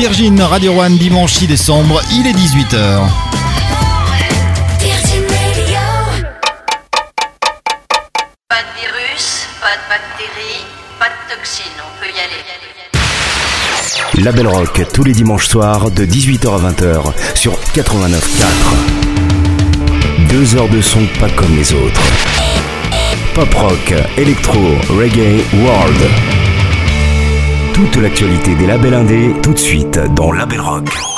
Virgin Radio One, dimanche 6 décembre, il est 18h. Pas de virus, pas de bactéries, pas de toxines, on peut y aller. La Belle Rock, tous les dimanches soirs de 18h à 20h sur 89.4. Deux heures de son pas comme les autres. Pop rock, électro, reggae, world. Toute l'actualité des labels indés, tout de suite dans La Belle Rock.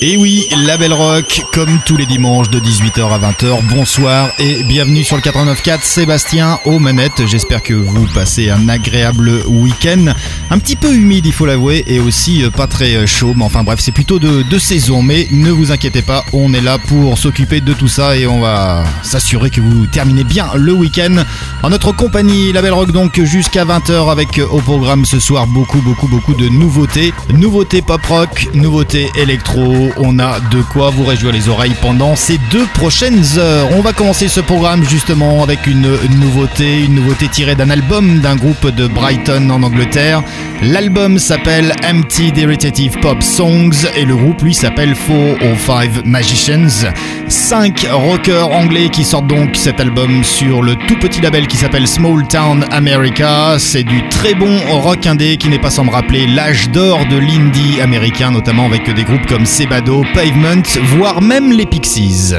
Et oui, la Belle Rock, comme tous les dimanches de 18h à 20h. Bonsoir et bienvenue sur le 89.4. Sébastien aux manettes. J'espère que vous passez un agréable week-end. Un petit peu humide, il faut l'avouer, et aussi euh, pas très euh, chaud. Mais enfin bref, c'est plutôt de, de saison. Mais ne vous inquiétez pas, on est là pour s'occuper de tout ça et on va s'assurer que vous terminez bien le week-end. En notre compagnie, la Belle Rock, donc jusqu'à 20h avec euh, au programme ce soir beaucoup, beaucoup, beaucoup de nouveautés. Nouveautés pop rock, nouveautés électro on a de quoi vous réjouir les oreilles pendant ces deux prochaines heures. On va commencer ce programme justement avec une nouveauté, une nouveauté tirée d'un album d'un groupe de Brighton en Angleterre. L'album s'appelle Empty Irritative Pop Songs et le groupe lui s'appelle Four or Five Magicians. Cinq rockers anglais qui sortent donc cet album sur le tout petit label qui s'appelle Small Town America. C'est du très bon rock indé qui n'est pas sans me rappeler l'âge d'or de l'indie américain, notamment avec des groupes comme Pavement, voire même les Pixies.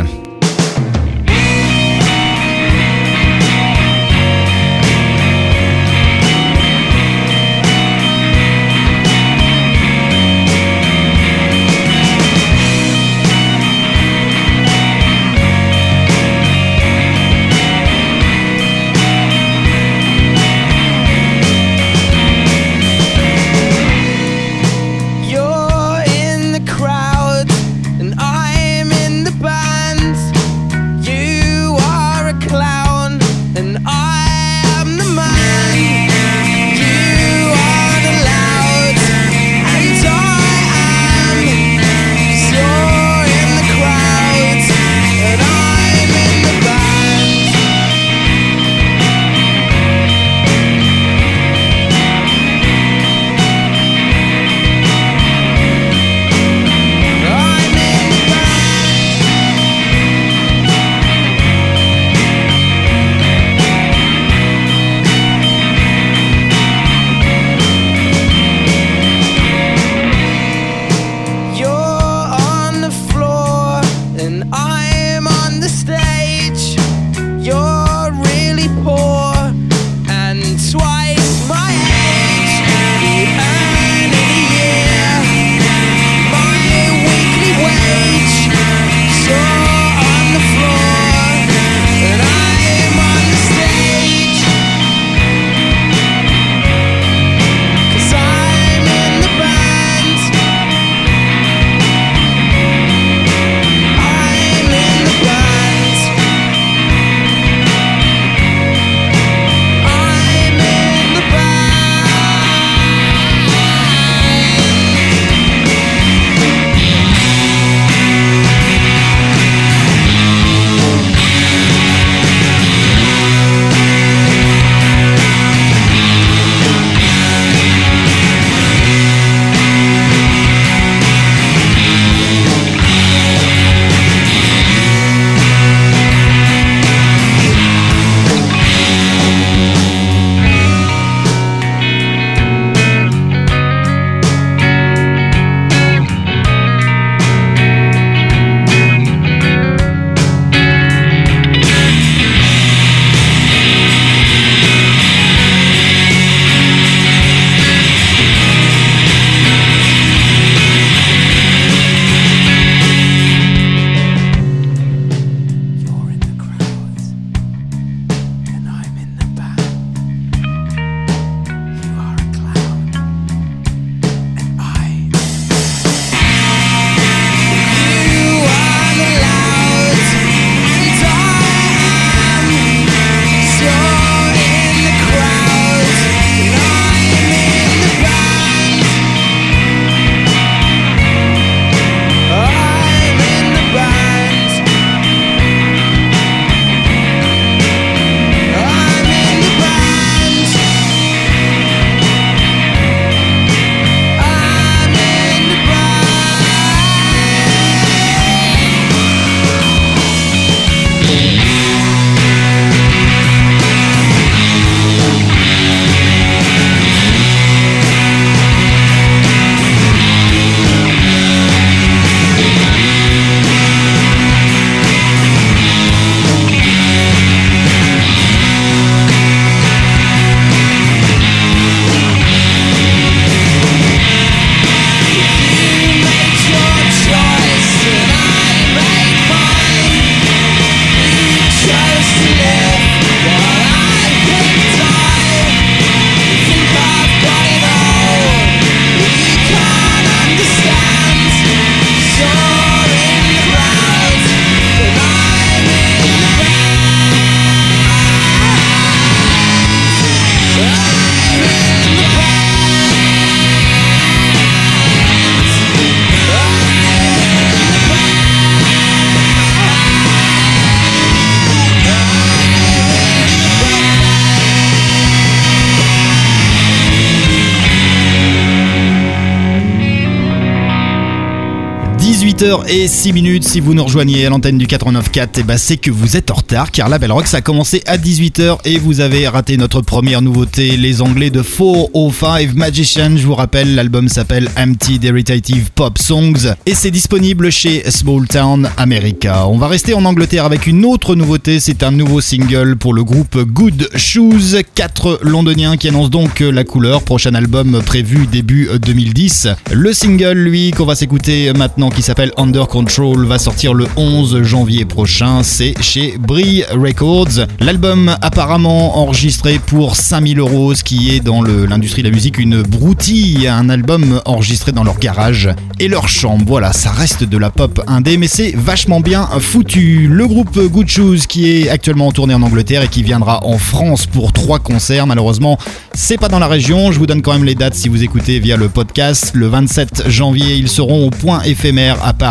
18h et 6 minutes. Si vous nous rejoignez à l'antenne du 89.4, eh ben c'est que vous êtes en retard car la Belle Rock ça a commencé à 18h et vous avez raté notre première nouveauté, les Anglais de 405 Magician. Je vous rappelle, l'album s'appelle Empty Deritative Pop Songs et c'est disponible chez Small Town America. On va rester en Angleterre avec une autre nouveauté, c'est un nouveau single pour le groupe Good Shoes. Quatre londoniens qui annoncent donc la couleur. Prochain album prévu début 2010. Le single, lui, qu'on va s'écouter maintenant qui s'appelle Under Control va sortir le 11 janvier prochain. C'est chez Brie Records. L'album apparemment enregistré pour 5000 euros, ce qui est dans l'industrie de la musique une broutille. Un album enregistré dans leur garage et leur chambre. Voilà, ça reste de la pop indé, mais c'est vachement bien foutu. Le groupe Good Shoes qui est actuellement en tournée en Angleterre et qui viendra en France pour trois concerts. Malheureusement, c'est pas dans la région. Je vous donne quand même les dates si vous écoutez via le podcast. Le 27 janvier, ils seront au point éphémère à Paris,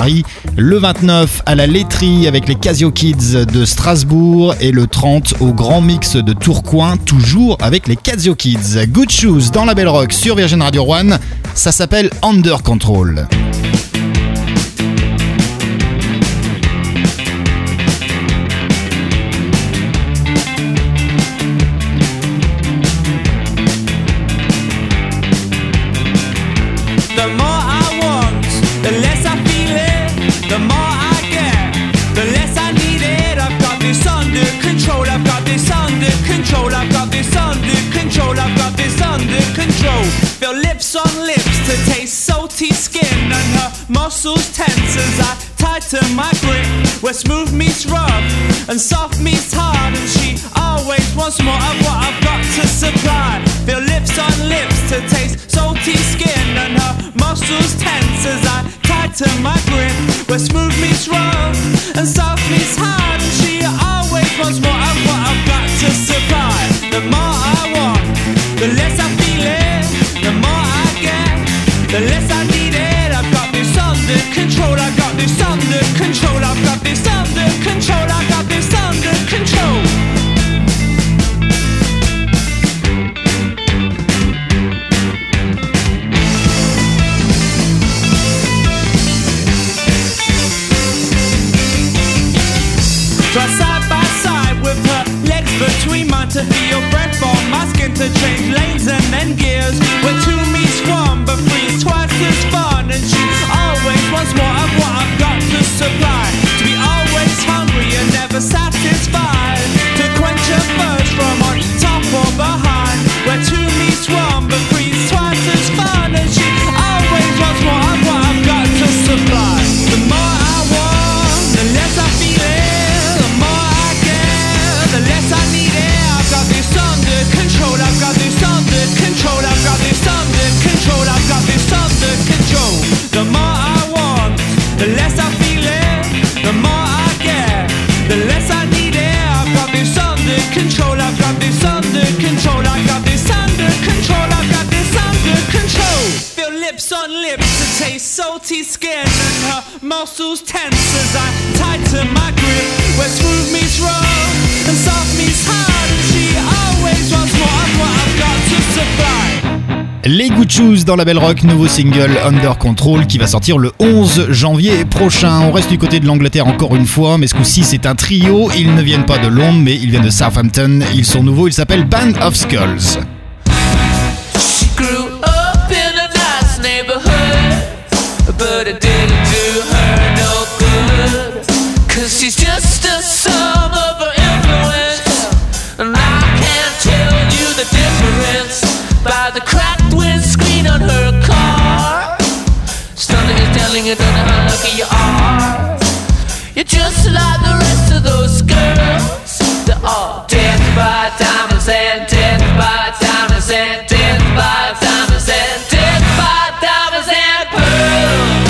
le 29 à la laiterie avec les Casio Kids de Strasbourg et le 30 au Grand Mix de Tourcoing, toujours avec les Casio Kids. Good Shoes dans la Belle Rock sur Virgin Radio One, ça s'appelle Under Control. Muscles tense as I tighten my grip. Where smooth meets rough and soft meets hard, and she always wants more of what I've got to supply. Feel lips on lips to taste salty skin, and her muscles tense as I tighten my grip. Where smooth meets rough and soft meets hard, and she always wants more of what I've got to supply. The more I this under control. I've got this under control. I got this under control. Side by side with her legs between mine to feel breath on my skin to change lanes and then gears. Where two meets one, but three's twice as fun. And she always wants more To be always hungry and never satisfied. To quench her thirst from on top or behind. Where two one, Les Shoes dans la Belle Rock, nouveau single Under Control qui va sortir le 11 janvier prochain. On reste du côté de l'Angleterre encore une fois, mais ce coup-ci c'est un trio. Ils ne viennent pas de Londres, mais ils viennent de Southampton. Ils sont nouveaux, ils s'appellent Band of Skulls. Like the rest of those girls. They're all by diamonds and by diamonds and by diamonds and by diamonds and pearls.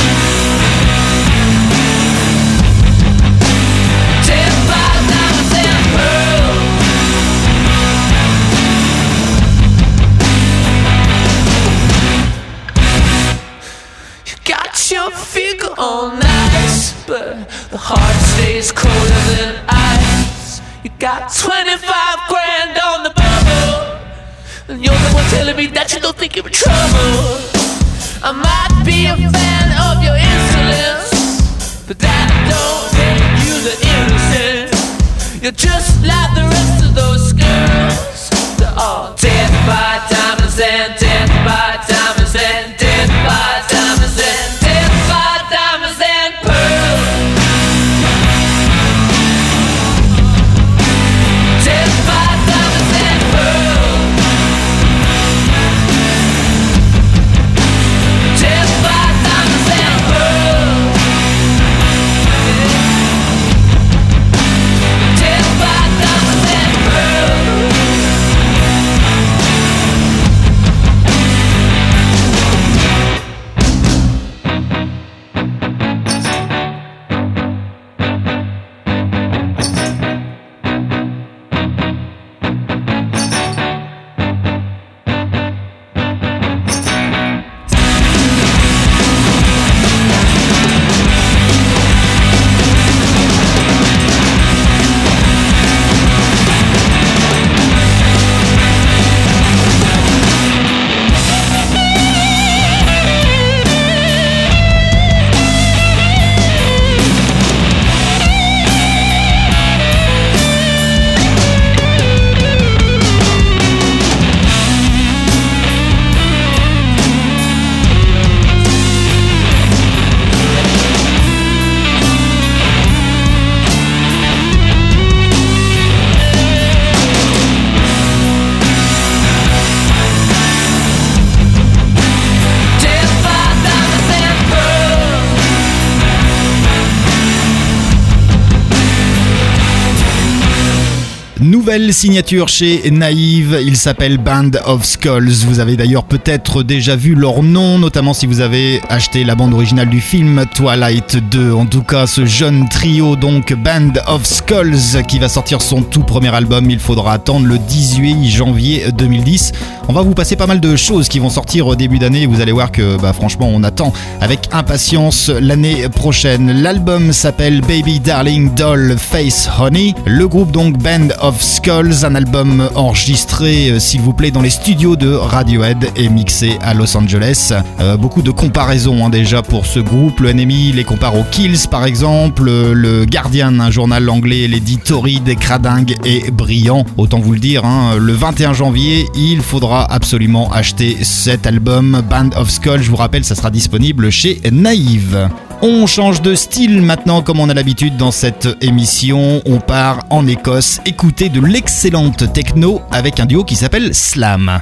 By diamonds and pearls. You got your figure on. But the heart stays colder than ice. You got 25 grand on the bubble, and you're the one telling me that you don't think you're in trouble. I might be a fan of your insolence, but that don't make you the innocent. You're just like the rest of those girls. They're all dead by diamonds and Signature chez Naïve, il s'appelle Band of Skulls. Vous avez d'ailleurs peut-être déjà vu leur nom, notamment si vous avez acheté la bande originale du film Twilight 2. En tout cas, ce jeune trio, donc Band of Skulls, qui va sortir son tout premier album, il faudra attendre le 18 janvier 2010. On va vous passer pas mal de choses qui vont sortir au début d'année. Vous allez voir que, bah, franchement, on attend avec impatience l'année prochaine. L'album s'appelle Baby Darling Doll Face Honey. Le groupe donc Band of Skulls, un album enregistré, euh, s'il vous plaît, dans les studios de Radiohead et mixé à Los Angeles. Euh, beaucoup de comparaisons hein, déjà pour ce groupe. Le NMI les compare aux Kills par exemple. Euh, Le Guardian, un journal anglais, les dit torride, cradingue et brillant. Autant vous le dire, hein, le 21 janvier, il faudra absolument acheter cet album Band of Skulls. Je vous rappelle, ça sera disponible chez Naïve. On change de style maintenant, comme on a l'habitude dans cette émission. On part en Écosse écouter de l'excellente techno avec un duo qui s'appelle Slam.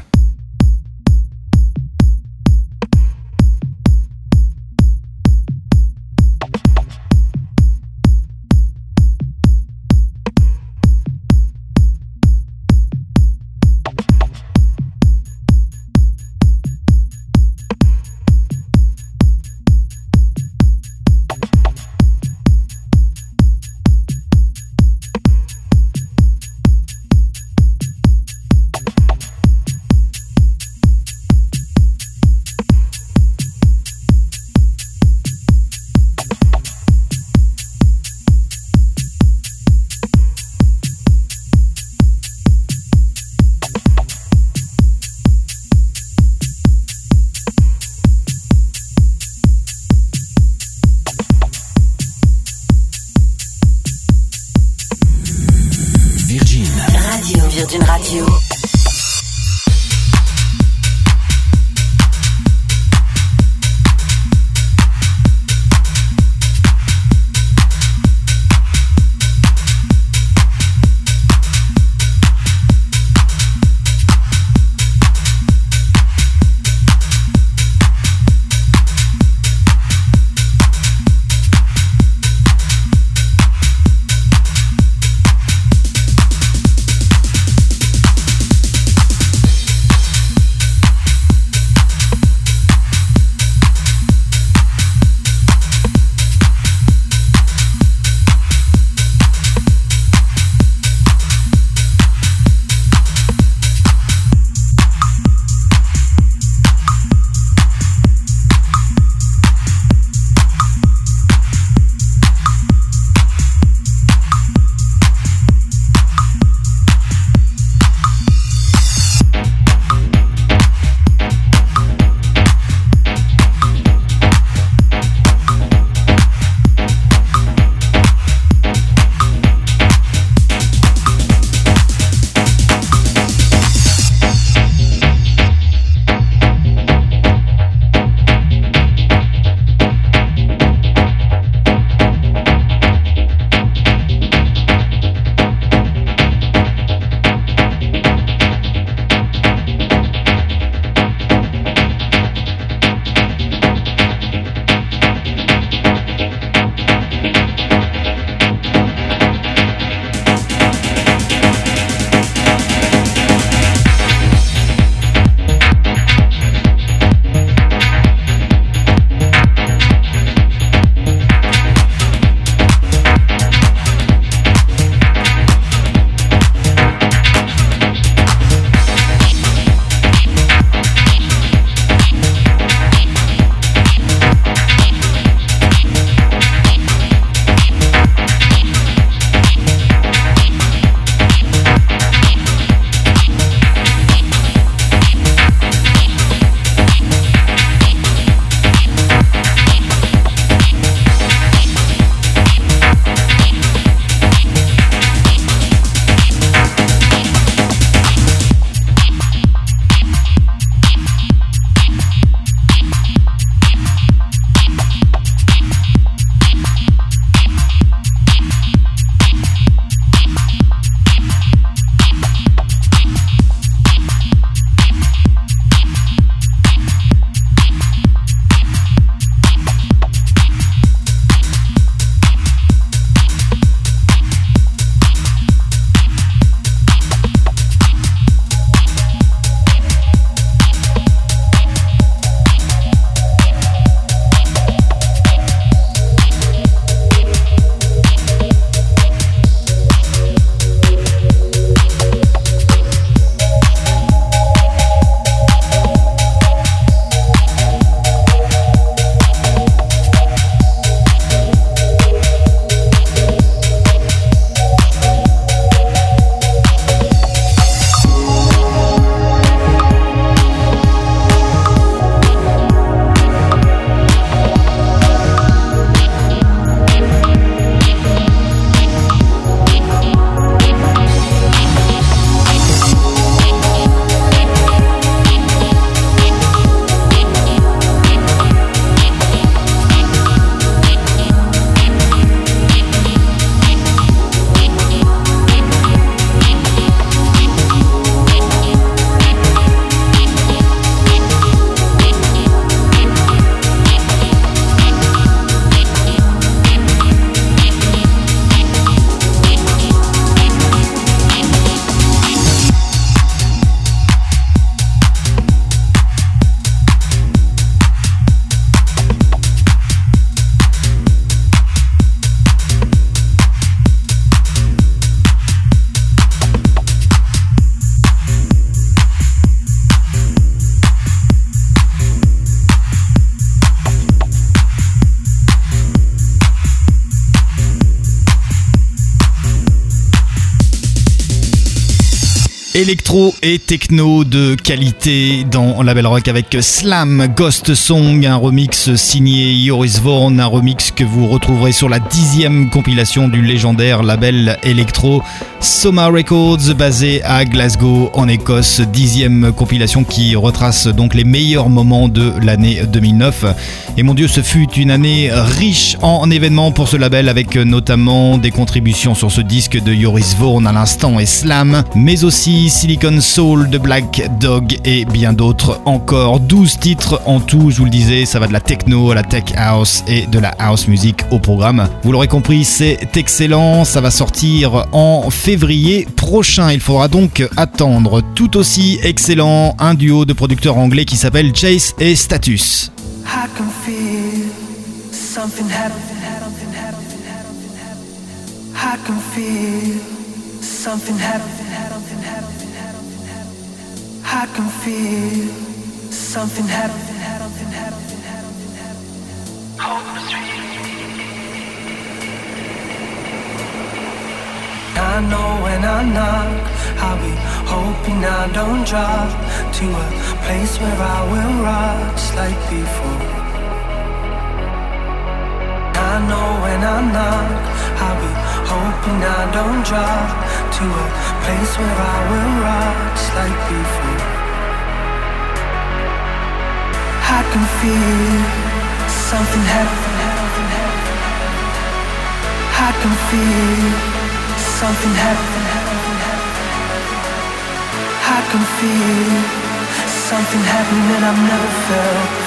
électrique. Électro et techno de qualité dans Label Rock avec Slam Ghost Song, un remix signé Joris Vorn, un remix que vous retrouverez sur la dixième compilation du légendaire label Electro Soma Records basé à Glasgow en Écosse, dixième compilation qui retrace donc les meilleurs moments de l'année 2009. Et mon dieu, ce fut une année riche en événements pour ce label avec notamment des contributions sur ce disque de Joris Vorn à l'instant et Slam, mais aussi Silicon Soul de Black Dog et bien d'autres encore. 12 titres en tout, je vous le disais, ça va de la techno à la tech house et de la house music au programme. Vous l'aurez compris, c'est excellent, ça va sortir en février prochain. Il faudra donc attendre tout aussi excellent un duo de producteurs anglais qui s'appelle Chase et Status. Happening. I know when I knock, I'll be hoping I don't drop to a place where I will just like before. I know when I knock, I'll be hoping I don't drop to a place where I will rock just like before. I can feel something happen. I can feel something happen. I can feel something happening that I've never felt.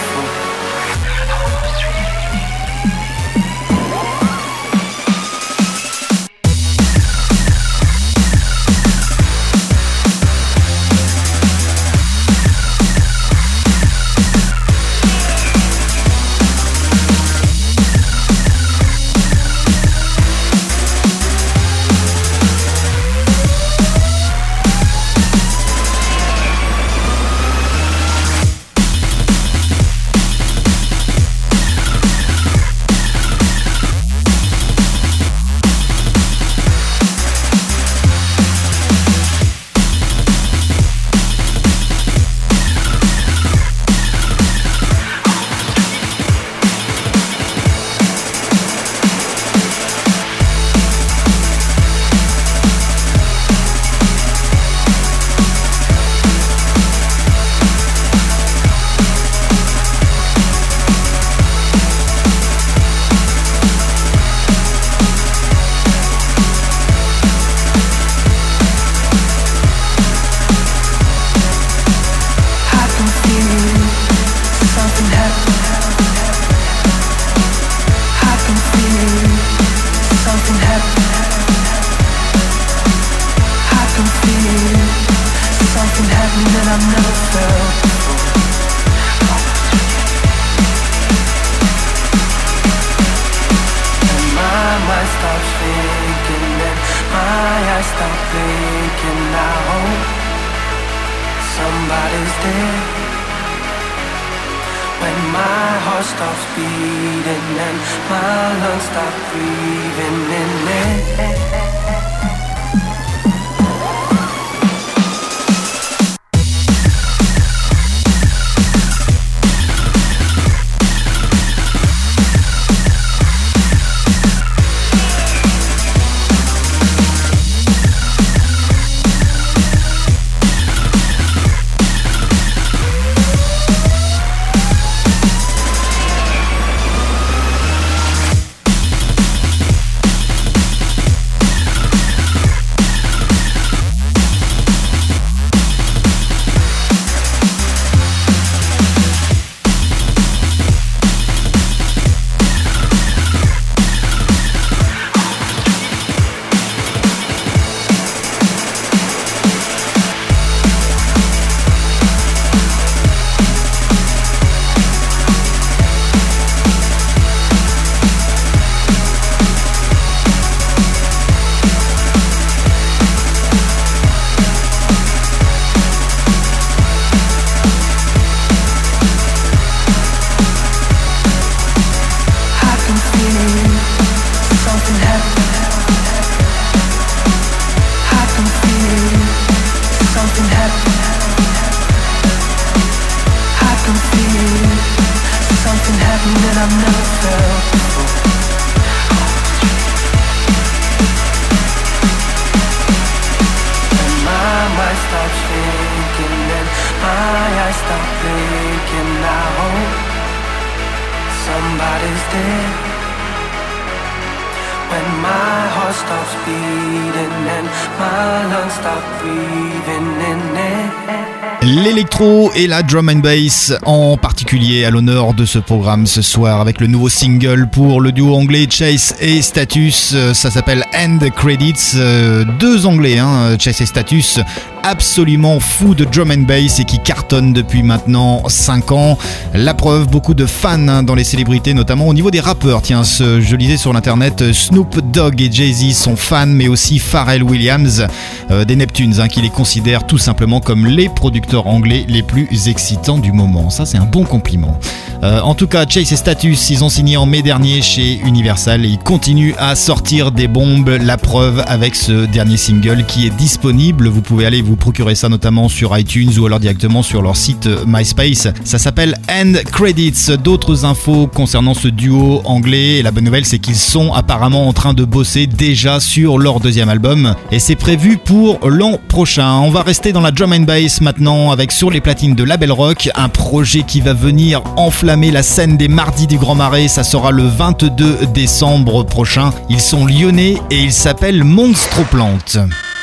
Et la drum and bass en particulier à l'honneur de ce programme ce soir avec le nouveau single pour le duo anglais Chase et Status. Euh, Ça s'appelle End Credits. Euh, Deux anglais, hein, Chase et Status, absolument fous de drum and bass et qui cartonnent depuis maintenant 5 ans. La preuve, beaucoup de fans hein, dans les célébrités, notamment au niveau des rappeurs. Tiens, je lisais sur l'internet, Snoop Dogg et Jay-Z sont fans, mais aussi Pharrell Williams euh, des Neptunes, hein, qui les considèrent tout simplement comme les producteurs anglais les plus excitants du moment. Ça, c'est un bon compliment. Euh, en tout cas, Chase et Status, ils ont signé en mai dernier chez Universal et ils continuent à sortir des bombes. La preuve avec ce dernier single qui est disponible. Vous pouvez aller vous procurer ça notamment sur iTunes ou alors directement sur leur site euh, MySpace. Ça s'appelle End Credits. D'autres infos concernant ce duo anglais. La bonne nouvelle, c'est qu'ils sont apparemment en train de bosser déjà sur leur deuxième album et c'est prévu pour l'an prochain. On va rester dans la drum and bass maintenant avec sur les platines de Label Rock un projet qui va venir enflammer la scène des mardis du Grand Marais. Ça sera le 22 décembre prochain. Ils sont lyonnais et ils s'appellent Monstroplante. Thank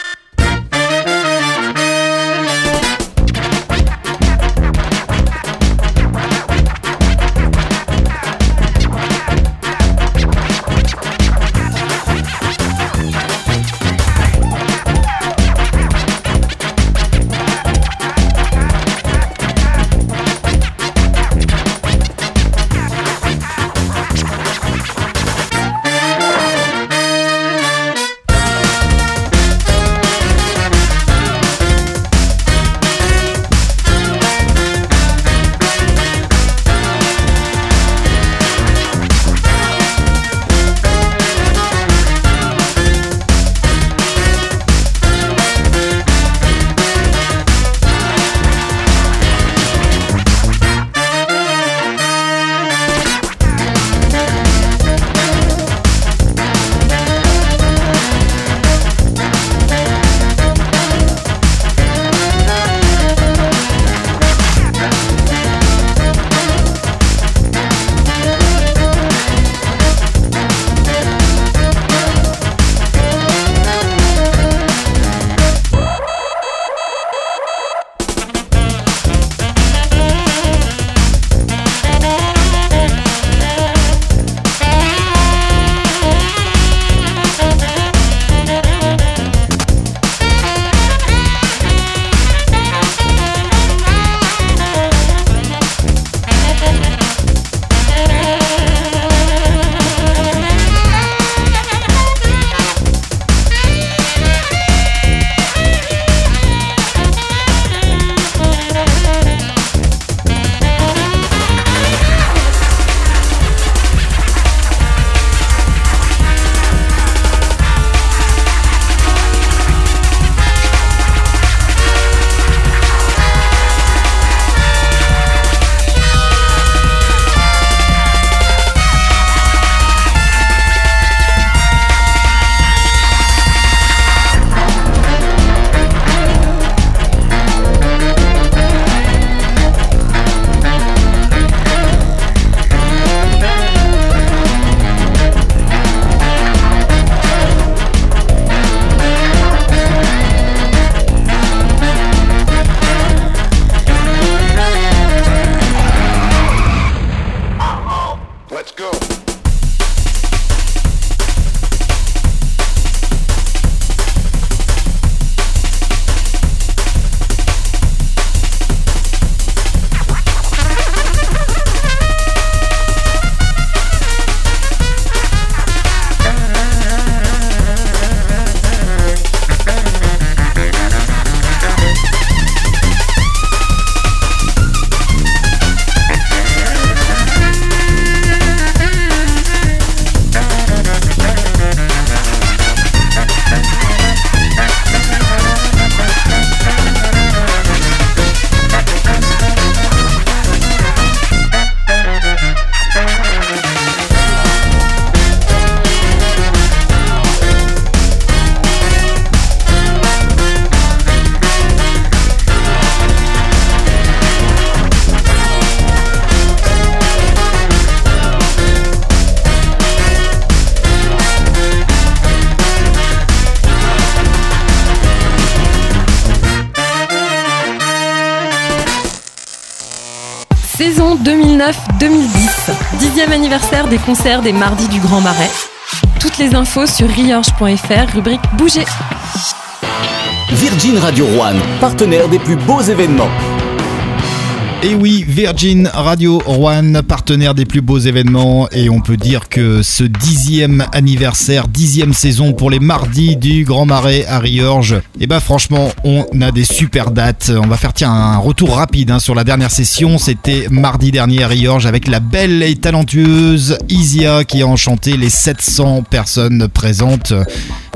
Des concerts des Mardis du Grand Marais. Toutes les infos sur riorge.fr, rubrique Bouger. Virgin Radio One, partenaire des plus beaux événements. Et oui, Virgin Radio One, partenaire des plus beaux événements, et on peut dire que ce dixième anniversaire, dixième saison pour les mardis du Grand Marais à Riorges, et eh bah ben, franchement, on a des super dates. On va faire tiens un retour rapide hein, sur la dernière session. C'était mardi dernier à Riorges avec la belle et talentueuse Isia qui a enchanté les 700 personnes présentes.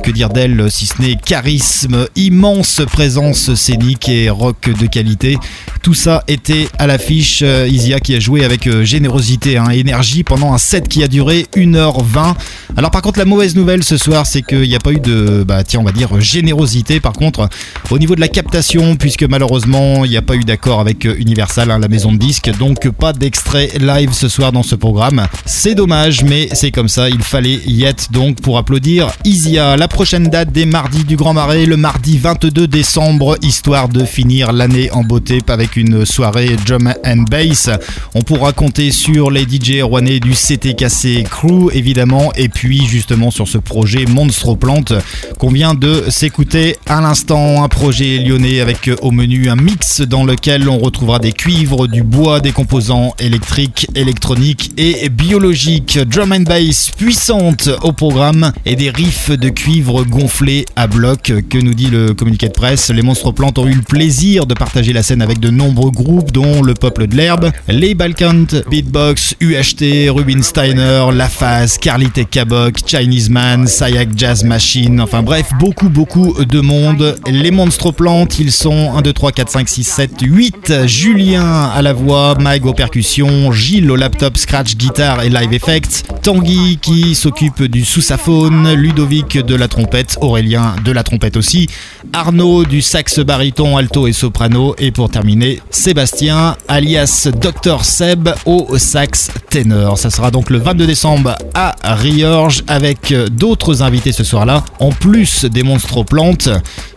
Que dire d'elle si ce n'est charisme, immense présence scénique et rock de qualité. Tout ça était à l'affiche. Euh, Isia qui a joué avec euh, générosité et hein, énergie pendant un set qui a duré 1h20. Alors par contre la mauvaise nouvelle ce soir c'est qu'il n'y a pas eu de, bah tiens on va dire générosité par contre au niveau de la captation puisque malheureusement il n'y a pas eu d'accord avec euh, Universal, hein, la maison de disques, donc pas d'extrait live ce soir dans ce programme. C'est dommage mais c'est comme ça, il fallait y être donc pour applaudir Isia. La prochaine date des mardis du Grand Marais, le mardi 22 décembre, histoire de finir l'année en beauté avec une soirée drum and bass. On pourra compter sur les DJ rouennais du CTKC Crew évidemment et puis justement sur ce projet Monstro Plante qu'on vient de s'écouter à l'instant. Un projet lyonnais avec au menu un mix dans lequel on retrouvera des cuivres, du bois, des composants électriques, électroniques et biologiques. Drum and bass puissante au programme et des riffs de cuivre gonflé à bloc. Que nous dit le communiqué de presse Les Monstres Plantes ont eu le plaisir de partager la scène avec de nombreux groupes, dont le Peuple de l'Herbe, les Balkans, Beatbox, UHT, Rubin Steiner, La Phase, Carlite Kabok, Chinese Man, Sayak Jazz Machine, enfin bref, beaucoup, beaucoup de monde. Les Monstres Plantes, ils sont 1, 2, 3, 4, 5, 6, 7, 8. Julien à la voix, Mike aux percussions, Gilles au laptop, scratch, guitare et live effects, Tanguy qui s'occupe du sous-saphone, Ludovic de la trompette, Aurélien de la trompette aussi, Arnaud du sax baryton, alto et soprano, et pour terminer, Sébastien alias Dr Seb au sax ténor. Ça sera donc le 22 décembre à Riorges avec d'autres invités ce soir-là. En plus des monstres plantes,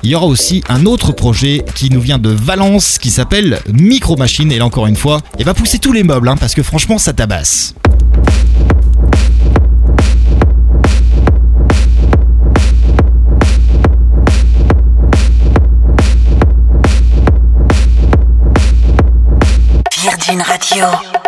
il y aura aussi un autre projet qui nous vient de Valence qui s'appelle Micro Machine et là encore une fois, il va pousser tous les meubles hein, parce que franchement ça tabasse. Virgin Radio.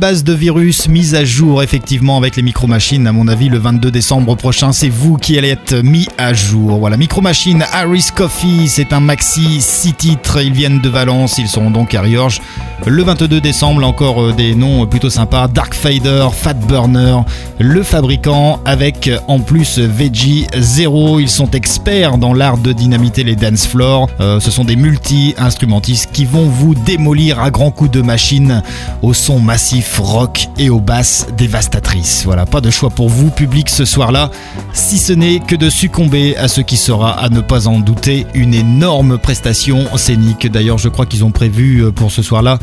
Base de virus mise à jour effectivement avec les Micro Machines. À mon avis, le 22 décembre prochain, c'est vous qui allez être mis à jour. Voilà, Micro Machine, Harris Coffee, c'est un maxi, 6 titres. Ils viennent de Valence, ils seront donc à Riorges. Le 22 décembre, encore euh, des noms plutôt sympas. Dark Fader, Fat Burner, le fabricant avec en plus Veggie Zero. Ils sont experts dans l'art de dynamiter les dance floors. Euh, ce sont des multi-instrumentistes qui vont vous démolir à grands coups de machine au son massif rock et aux basses dévastatrices. Voilà, pas de choix pour vous, public, ce soir-là, si ce n'est que de succomber à ce qui sera, à ne pas en douter, une énorme prestation scénique. D'ailleurs, je crois qu'ils ont prévu euh, pour ce soir-là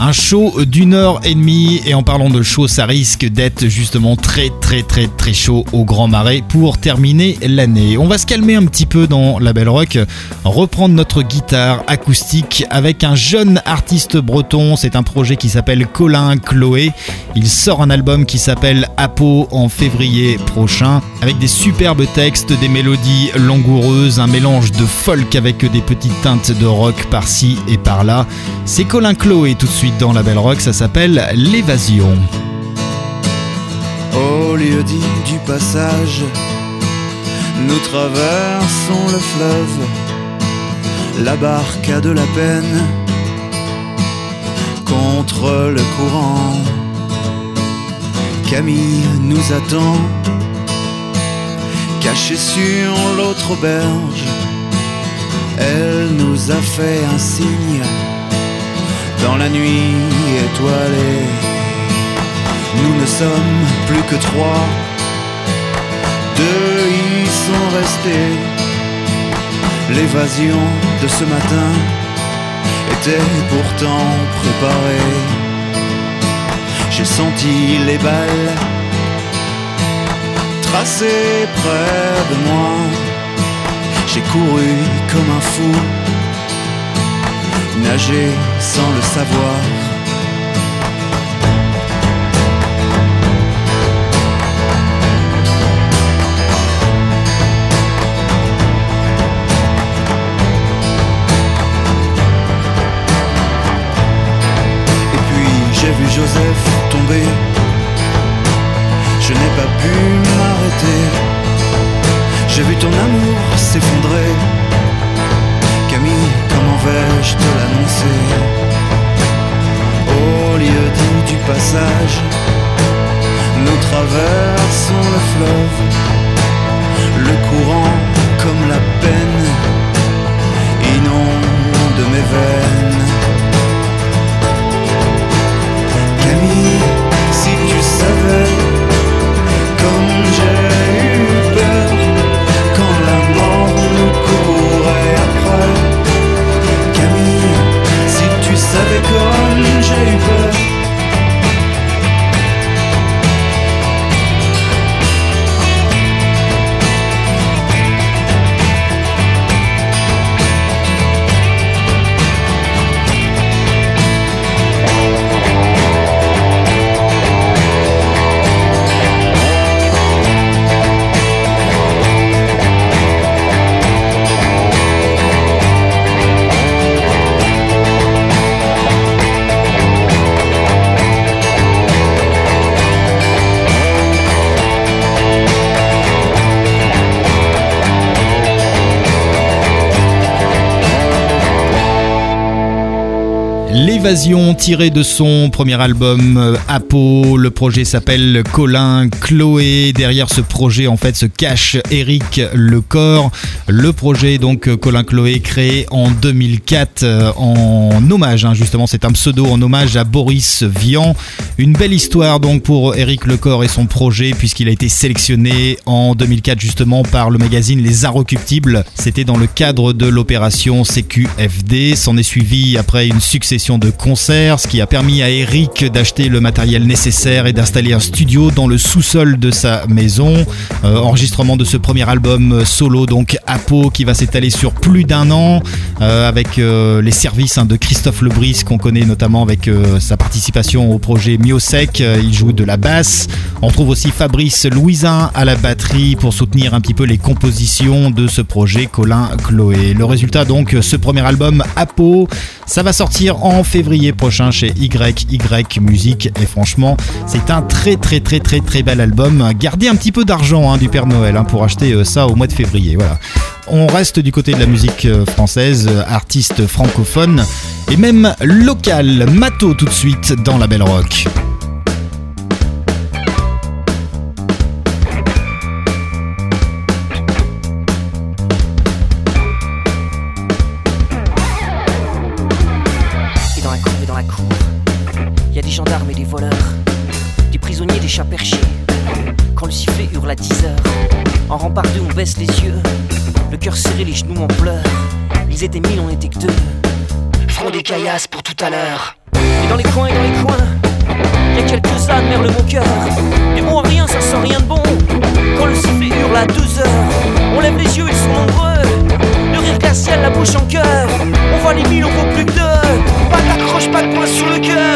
un show d'une heure et demie. Et en parlant de show, ça risque d'être justement très très très très chaud au Grand Marais pour terminer l'année. On va se calmer un petit peu dans la Belle Rock, reprendre notre guitare acoustique avec un jeune artiste breton. C'est un projet qui s'appelle Colin Chloé. Il sort un album qui s'appelle Apo en février prochain avec des superbes textes, des mélodies langoureuses, un mélange de folk avec des petites teintes de rock par-ci et par-là. C'est Colin Chloé tout de suite dans la Belle Rock, ça s'appelle L'évasion. Au lieu dit du passage, nous traversons le fleuve. La barque a de la peine contre le courant. Camille nous attend, cachée sur l'autre auberge. Elle nous a fait un signe dans la nuit étoilée. Nous ne sommes plus que trois, deux y sont restés. L'évasion de ce matin était pourtant préparée. J'ai senti les balles tracées près de moi. J'ai couru comme un fou nager sans le savoir. Et puis j'ai vu Joseph tomber, je n'ai pas pu m'arrêter, j'ai vu ton amour s'effondrer. Vais-je te l'annoncer Au lieu dit du passage, nous traversons le fleuve. Le courant comme la peine inonde mes veines. L'évasion tirée de son premier album euh, Apo. Le projet s'appelle Colin Chloé. Derrière ce projet, en fait, se cache Eric Lecor. Le projet, donc, euh, Colin Chloé, créé en 2004 euh, en hommage, hein, justement, c'est un pseudo en hommage à Boris Vian. Une belle histoire, donc, pour Eric Lecor et son projet, puisqu'il a été sélectionné en 2004, justement, par le magazine Les Inrecuptibles. C'était dans le cadre de l'opération CQFD. S'en est suivi après une succession de concerts, ce qui a permis à Eric d'acheter le matériel nécessaire et d'installer un studio dans le sous-sol de sa maison. Euh, enregistrement de ce premier album solo, donc Apo, qui va s'étaler sur plus d'un an, euh, avec euh, les services hein, de Christophe Lebris, qu'on connaît notamment avec sa participation au projet Miosec. Il joue de la basse. On trouve aussi Fabrice Louisin à la batterie pour soutenir un petit peu les compositions de ce projet Colin Chloé. Le résultat donc, ce premier album Apo, ça va sortir en février prochain chez YY Music et franchement c'est un très très très très très bel album. Gardez un petit peu d'argent hein, du Père Noël hein, pour acheter euh, ça au mois de février. Voilà. On reste du côté de la musique euh, française, euh, artiste francophone et même local. Mato tout de suite dans la Belle Rock. Les yeux, le cœur serré, les genoux en pleurs. Ils étaient mille, on était que deux. Front des caillasses pour tout à l'heure. Et dans les coins et dans les coins, y a quelques ânes, merle mon cœur. Mots à rien, ça sent rien de bon. Quand le sifflet hurle à 12 heures, on lève les yeux, ils sont nombreux. Le rire glacial, la bouche en cœur. On voit les mille, on vaut plus que deux. Pas d'accroche, pas de poing sur le cœur.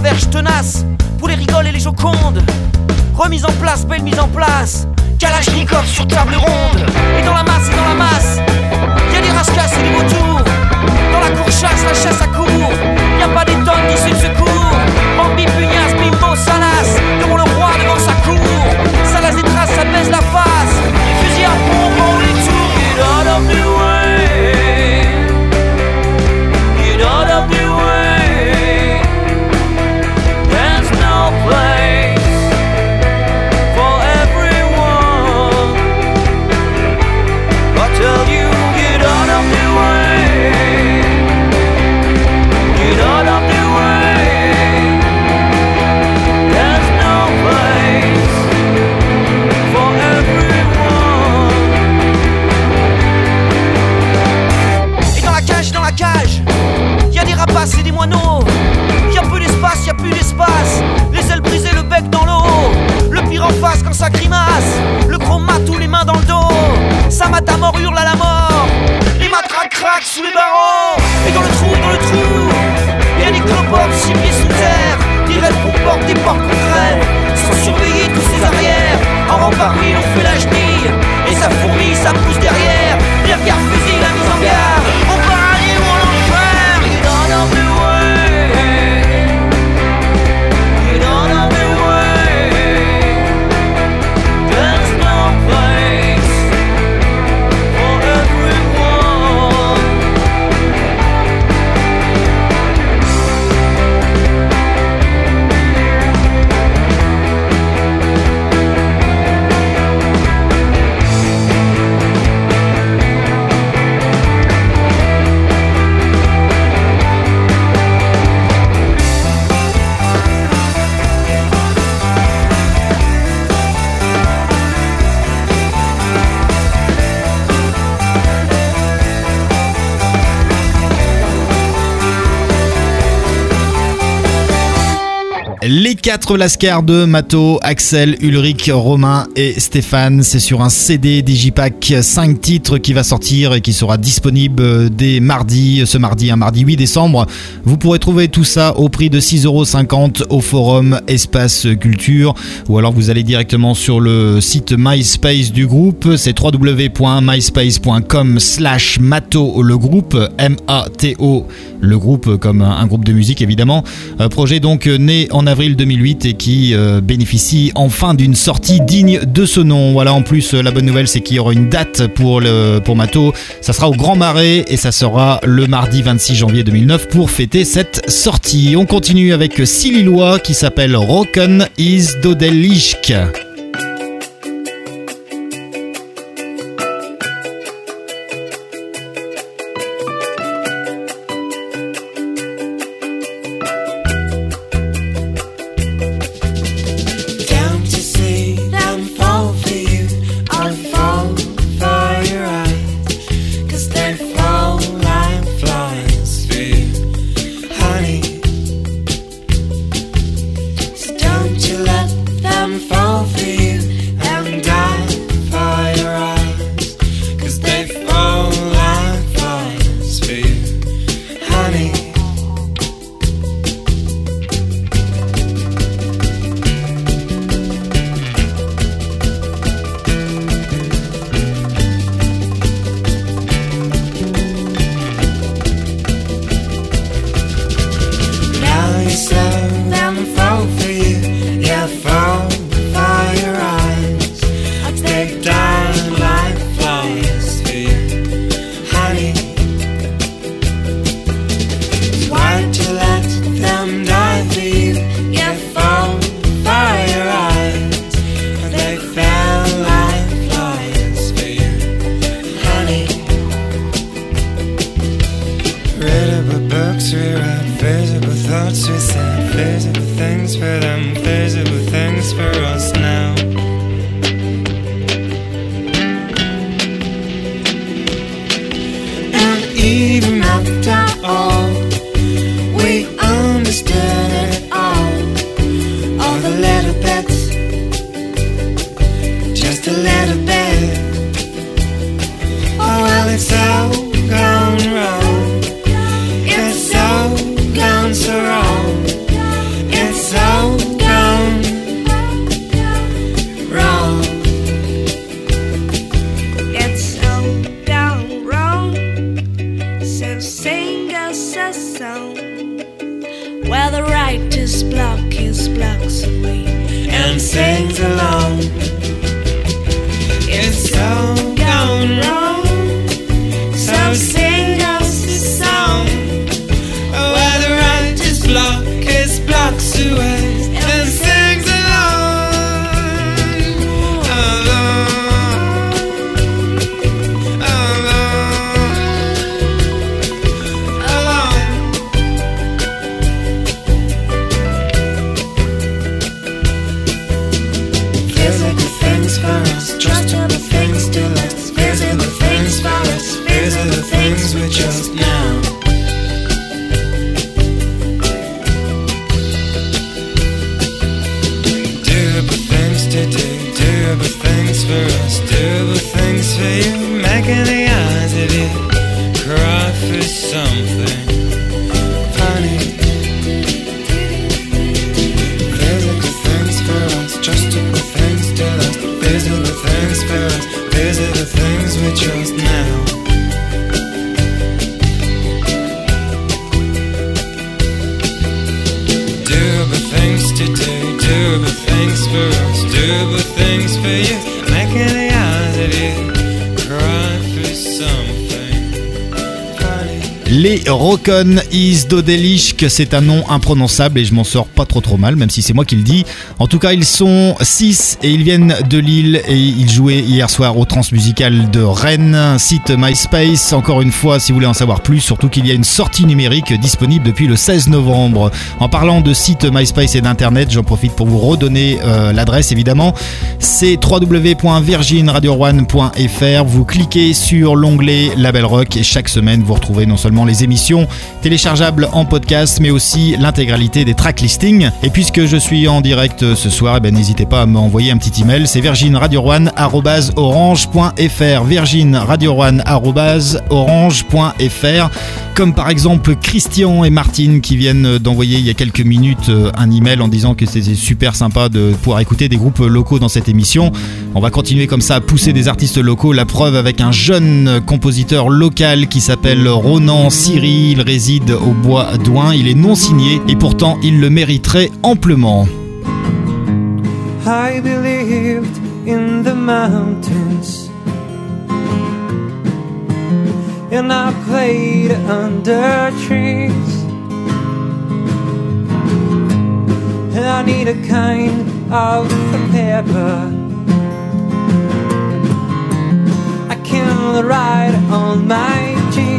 Verge tenace. Pour les rigoles et les jocondes. Remise en place, belle mise en place. Kalachnikov sur table ronde. Et dans la masse, et dans la masse, y a des rascasses et des vautours. Dans la courchasse, la chasse à court. Y a pas des tonnes d'issues de secours. Bambi, pugnace, bimbo, salas. Devant le roi, devant sa cour. Ça laisse des traces, ça baisse la face. Ça grimace, le chroma tous les mains dans le dos. À mort, hurle à la mort. Les matraques craquent sous les barreaux. Et dans le trou, dans le trou, y a des six pieds sous terre. Des rêves qu'on porte, des portes. Sans surveiller tous ses arrières. En rempart, on fait la genille. Et ça fourmille, ça pousse derrière. Les regards fusils, la mise en garde. Les quatre Lascar de Mato, Axel, Ulrich, Romain et Stéphane. C'est sur un CD Digipack 5 titres qui va sortir et qui sera disponible dès mardi, ce mardi, un mardi 8 décembre. Vous pourrez trouver tout ça au prix de 6,50€ au forum Espace Culture ou alors vous allez directement sur le site MySpace du groupe. C'est www.myspace.com slash Mato le groupe, M-A-T-O le groupe comme un, groupe de musique évidemment. Projet donc né en avril 2008 et qui euh, bénéficie enfin d'une sortie digne de ce nom. Voilà, en plus, euh, la bonne nouvelle, c'est qu'il y aura une date pour, le, pour Mato. Ça sera au Grand Marais et ça sera le mardi 26 janvier 2009 pour fêter cette sortie. On continue avec six Lillois qui s'appelle Rocken is Dodelischk. Les Rokon Is Dodelishk, c'est un nom imprononçable et je m'en sors pas trop trop mal, même si c'est moi qui le dis. En tout cas, ils sont 6 et ils viennent de Lille et ils jouaient hier soir au Transmusical de Rennes, site MySpace. Encore une fois, si vous voulez en savoir plus, surtout qu'il y a une sortie numérique disponible depuis le 16 novembre. En parlant de site MySpace et d'internet, j'en profite pour vous redonner euh, l'adresse évidemment. C'est www.virginradio1.fr. Vous cliquez sur l'onglet Label Rock et chaque semaine vous retrouvez non seulement les émissions téléchargeables en podcast, mais aussi l'intégralité des track listings. Et puisque je suis en direct ce soir, eh ben, n'hésitez pas à m'envoyer un petit email. C'est virginradio1@orange.fr. virginradio1@orange.fr. Comme par exemple Christian et Martine qui viennent d'envoyer il y a quelques minutes euh, un email en disant que c'était super sympa de pouvoir écouter des groupes locaux dans cette émission. On va continuer comme ça à pousser des artistes locaux. La preuve avec un jeune compositeur local qui s'appelle Ronan Siri. Il réside au bois d'Ouin. Il est non signé et pourtant il le mériterait amplement. I believed in the mountains. And I played under trees. I need a kind of paper. I can ride on my jeans.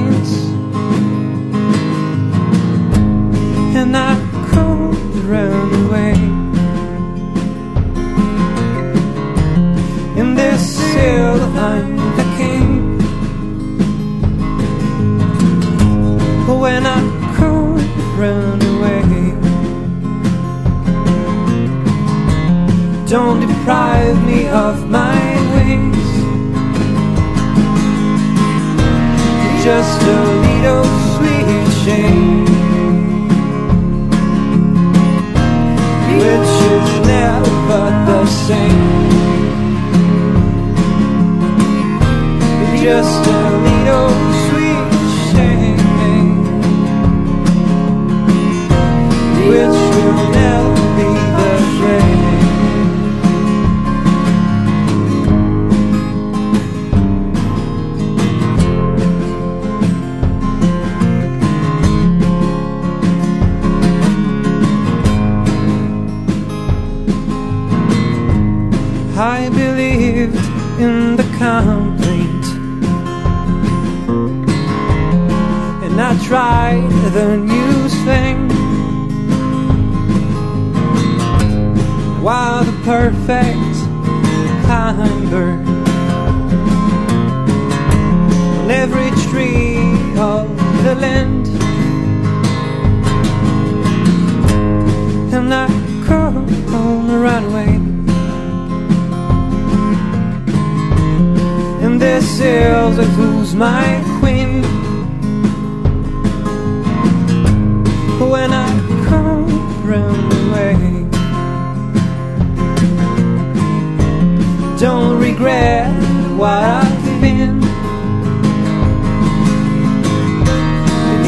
And I could run away. In this hill, I'm the king. When I could run away, don't deprive me of my wings. Just a little sweet shame, which is never the same. just a little sweet shame, which in the complaint. And I tried the new thing. While the perfect climber on every tree of the land. And I could run away. And this is who's my queen. when I come run away. Don't regret what I've been.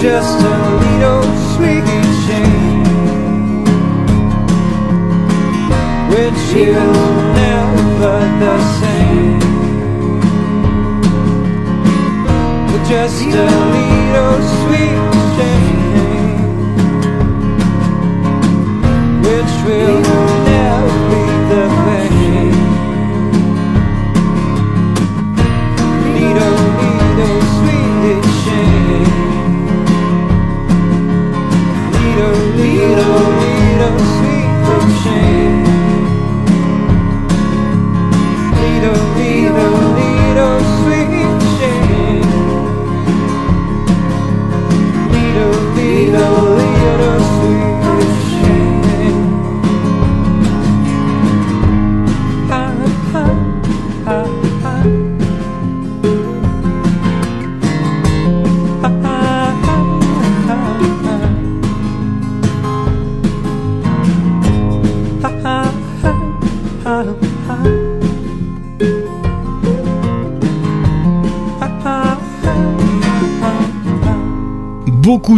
Just a little sweet shame, which is never the same. Just a little sweet shame which will never be the same. Little, little sweet shame. Little, little, little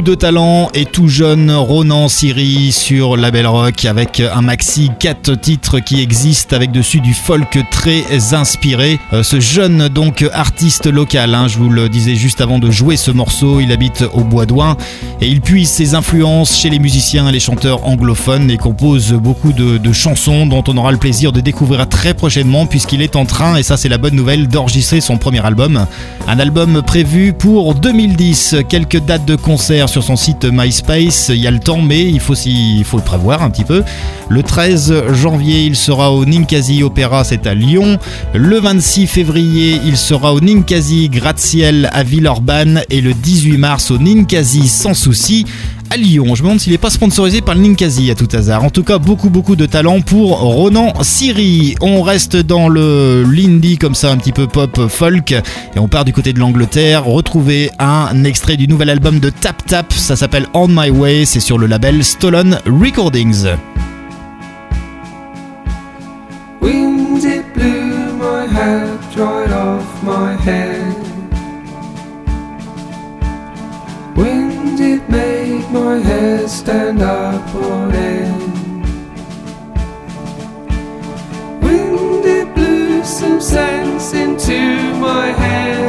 de talent et tout jeune Ronan Siri sur Label Rock avec un maxi 4 titres qui existe avec dessus du folk très inspiré. Euh, ce jeune donc artiste local, hein, je vous le disais juste avant de jouer ce morceau, il habite au Bois d'Oin et il puise ses influences chez les musiciens et les chanteurs anglophones et compose beaucoup de, de chansons dont on aura le plaisir de découvrir très prochainement puisqu'il est en train, et ça c'est la bonne nouvelle, d'enregistrer son premier album. Un album prévu pour 2010. Quelques dates de concert sur son site MySpace. Il y a le temps, mais il faut, il faut le prévoir un petit peu. Le 13 janvier, il sera au Ninkasi Opéra, c'est à Lyon. Le 26 février, il sera au Ninkasi Gratte-Ciel à Villeurbanne. Et le 18 mars au Ninkasi Sans Souci à Lyon. Je me demande s'il n'est pas sponsorisé par le à tout hasard. En tout cas, beaucoup beaucoup de talent pour Ronan Siri. On reste dans le l'indie comme ça, un petit peu pop folk, et on part du côté de l'Angleterre. Retrouver un extrait du nouvel album de Tap Tap. Ça s'appelle On My Way. C'est sur le label Stolen Recordings. Stand up on end. Wind it blew some sense into my head.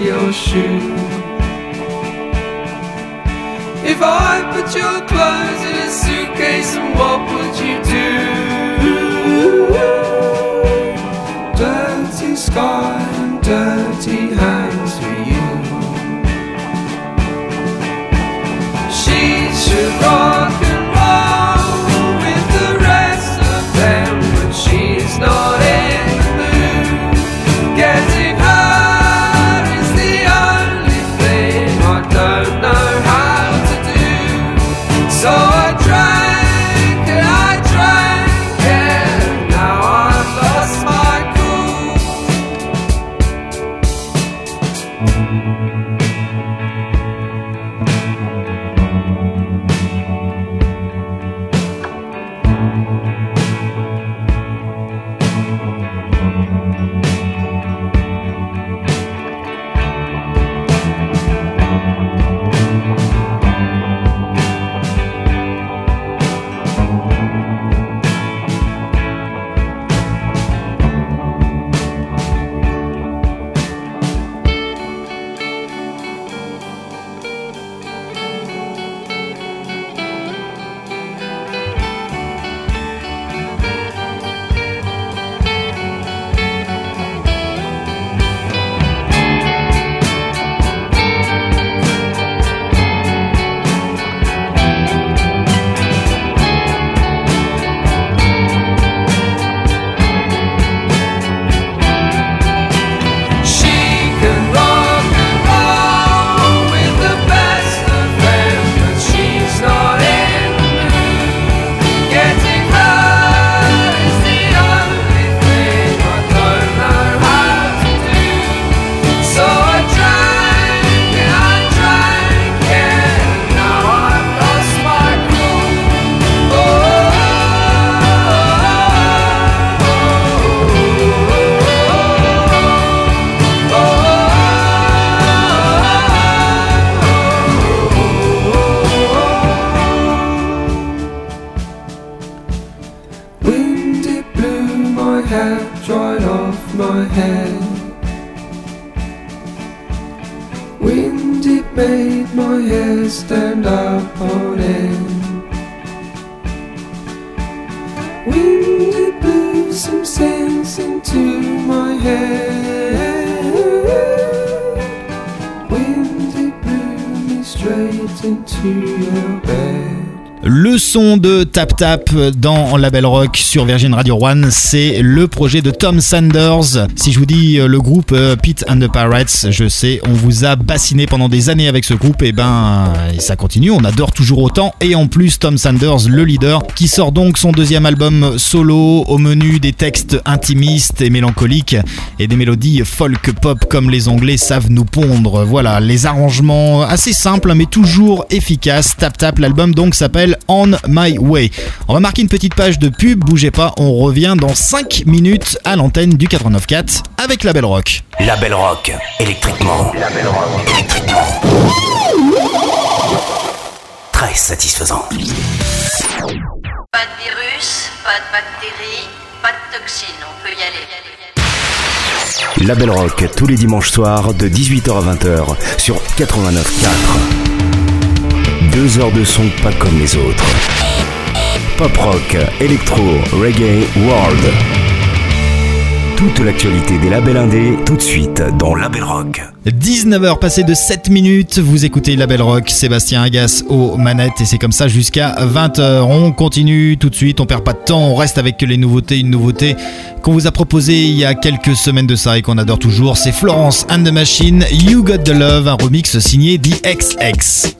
Your shoe. If I put your clothes in a suitcase, and what would you do? Dirty sky and dirty hands for you. She should rock son de Tap Tap dans Label Rock sur Virgin Radio One, c'est le projet de Tom Sanders. Si je vous dis euh, le groupe euh, Pete and the Pirates, je sais, on vous a bassiné pendant des années avec ce groupe, et ben ça continue, on adore toujours autant. Et en plus, Tom Sanders, le leader, qui sort donc son deuxième album solo, au menu des textes intimistes et mélancoliques, et des mélodies folk pop comme les Anglais savent nous pondre. Voilà, les arrangements assez simples mais toujours efficaces. Tap Tap, l'album donc s'appelle On My Way. On va marquer une petite page de pub, bougez pas, on revient dans 5 minutes à l'antenne du 89.4 avec la Belle Rock. La Belle Rock, électriquement. La Belle Rock, électriquement. Très satisfaisant. Pas de virus, pas de bactéries, pas de toxines, on peut y aller. La Belle Rock, tous les dimanches soirs de 18h à 20h sur 89.4. Deux heures de son pas comme les autres. Pop rock, électro, reggae, world. Toute l'actualité des labels indés, tout de suite dans Label Rock. 19h passées de 7 minutes, vous écoutez la Belle Rock, Sébastien Agas aux manettes et c'est comme ça jusqu'à 20h. On continue tout de suite, on perd pas de temps, on reste avec les nouveautés, une nouveauté qu'on vous a proposée il y a quelques semaines de ça et qu'on adore toujours, c'est Florence and the Machine, You Got the Love, un remix signé The XX.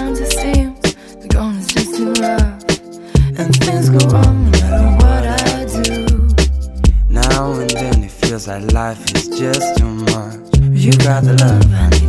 life is just too much. You got the love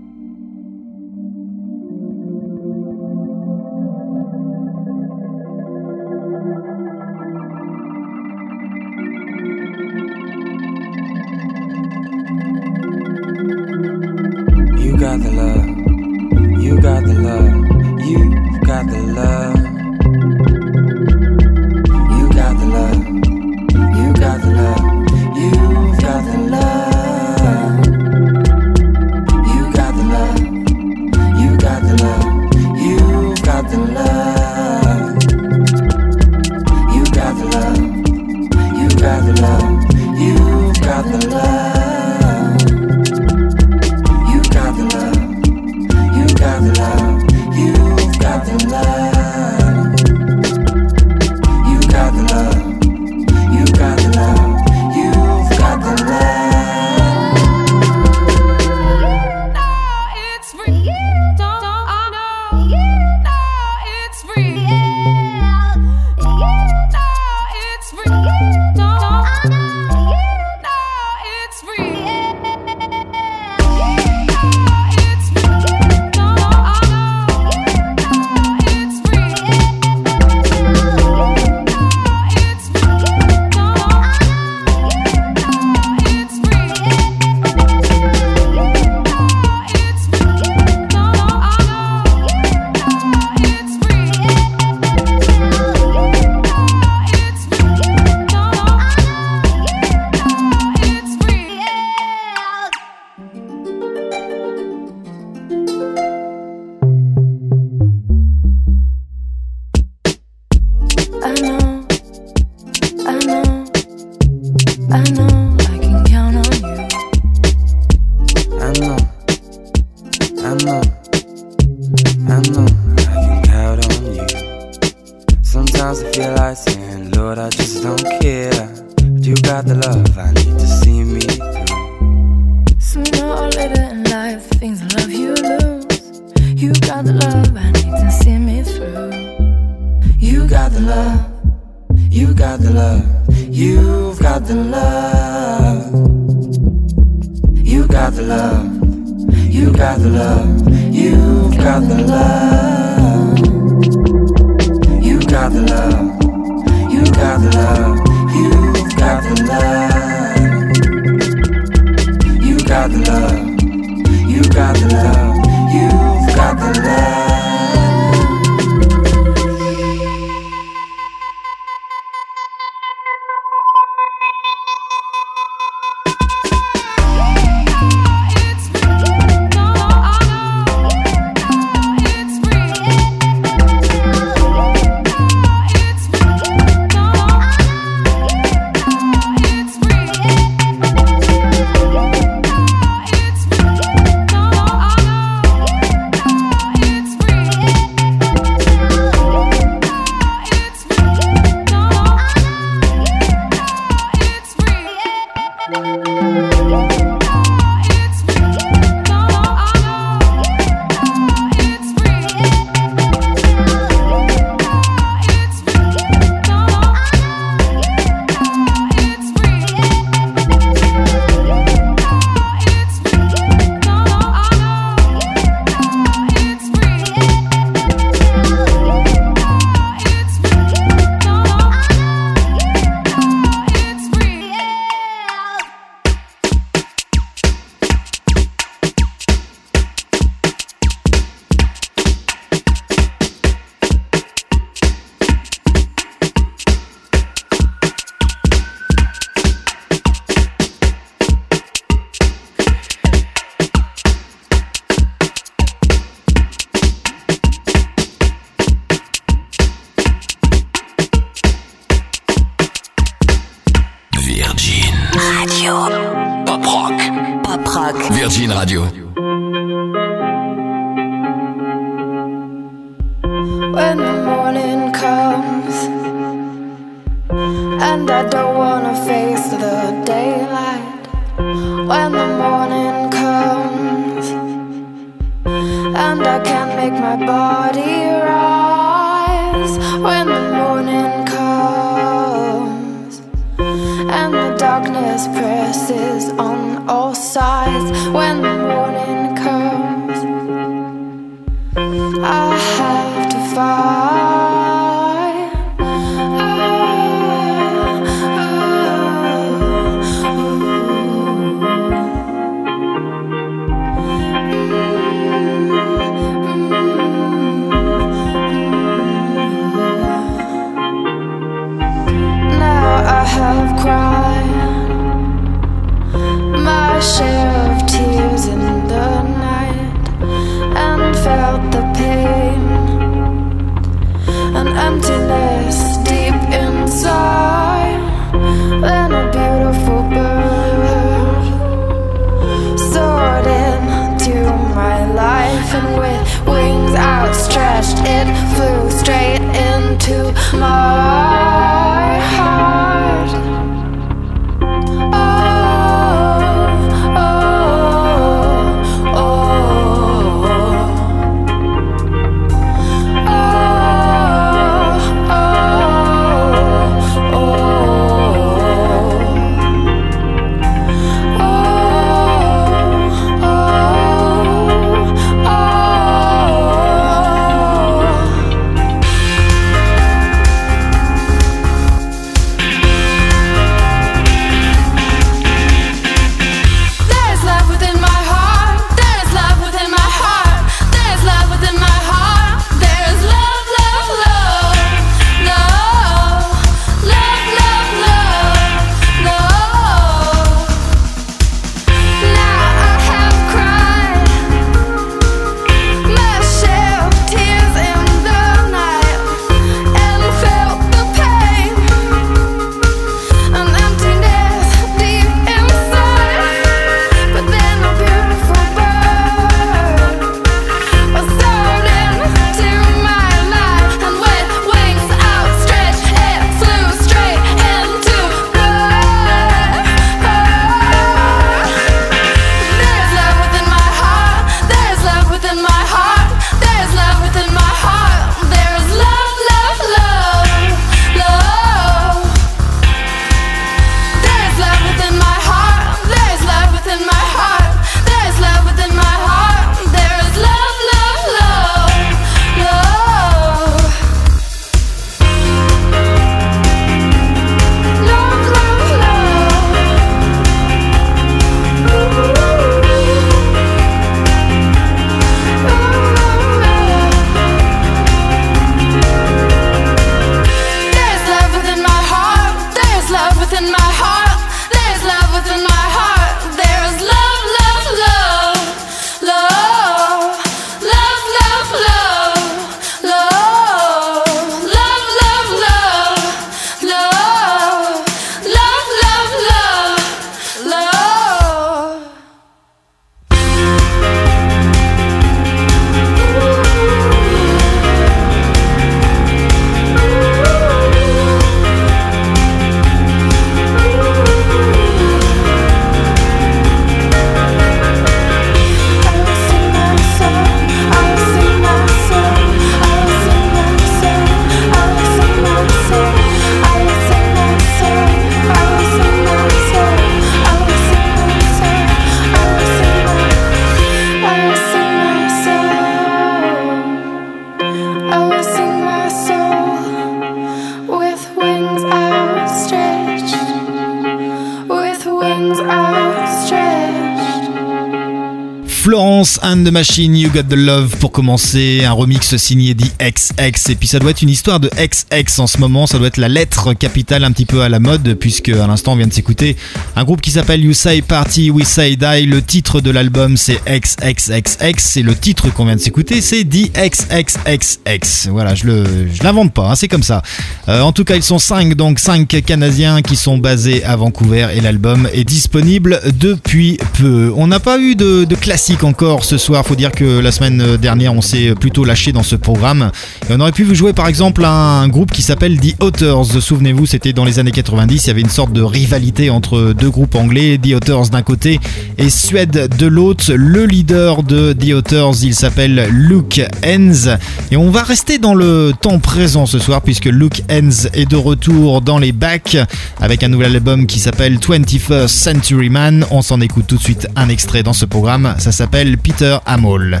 and the Machine, You Got the Love pour commencer. Un remix signé dit XX. Et puis ça doit être une histoire de XX en ce moment. Ça doit être la lettre capitale un petit peu à la mode, puisque à l'instant on vient de s'écouter un groupe qui s'appelle You Say Party, We Say Die. Le titre de l'album c'est XXXX. Et le titre qu'on vient de s'écouter c'est dit XXXX. Voilà, je le, je l'invente pas, hein, c'est comme ça. Euh, en tout cas, ils sont 5, donc 5 Canadiens qui sont basés à Vancouver et l'album est disponible depuis peu. On n'a pas eu de, classique encore ce soir. Faut dire que la semaine dernière, on s'est plutôt lâché dans ce programme. On aurait pu jouer par exemple un groupe qui s'appelle The Authors. Souvenez-vous, c'était dans les années 90. Il y avait une sorte de rivalité entre deux groupes anglais, The Authors d'un côté et Suède de l'autre. Le leader de The Authors, il s'appelle Luke Hens. Et on va rester dans le temps présent ce soir puisque Luke Hens est de retour dans les bacs avec un nouvel album qui s'appelle 21st Century Man. On s'en écoute tout de suite un extrait dans ce programme. Ça s'appelle Peter Amol.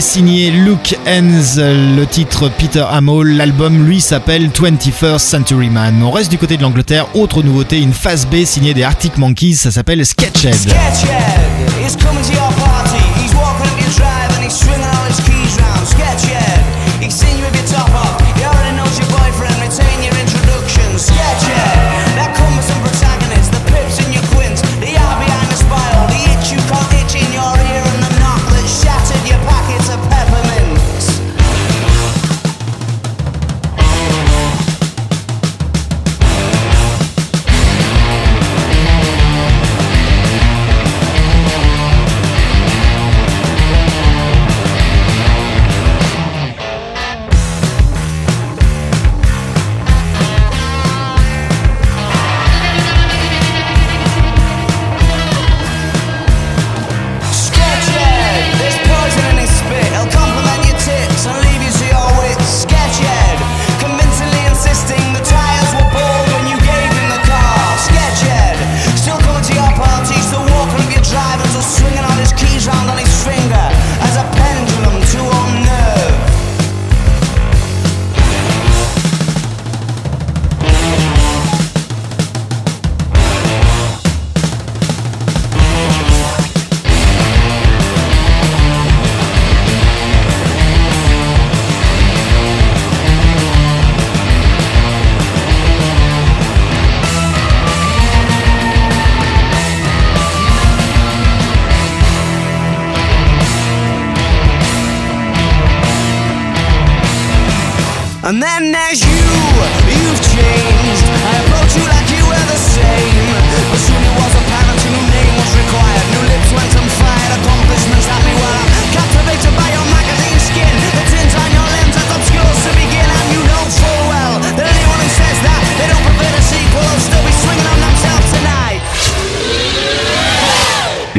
Signée Luke Hens, le titre Peter Hamill, l'album lui s'appelle 21st Century Man. On reste du côté de l'Angleterre, autre nouveauté, une phase B signée des Arctic Monkeys, ça s'appelle Sketched. Sketchhead,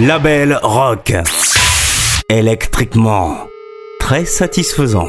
Label rock. Électriquement. Très satisfaisant.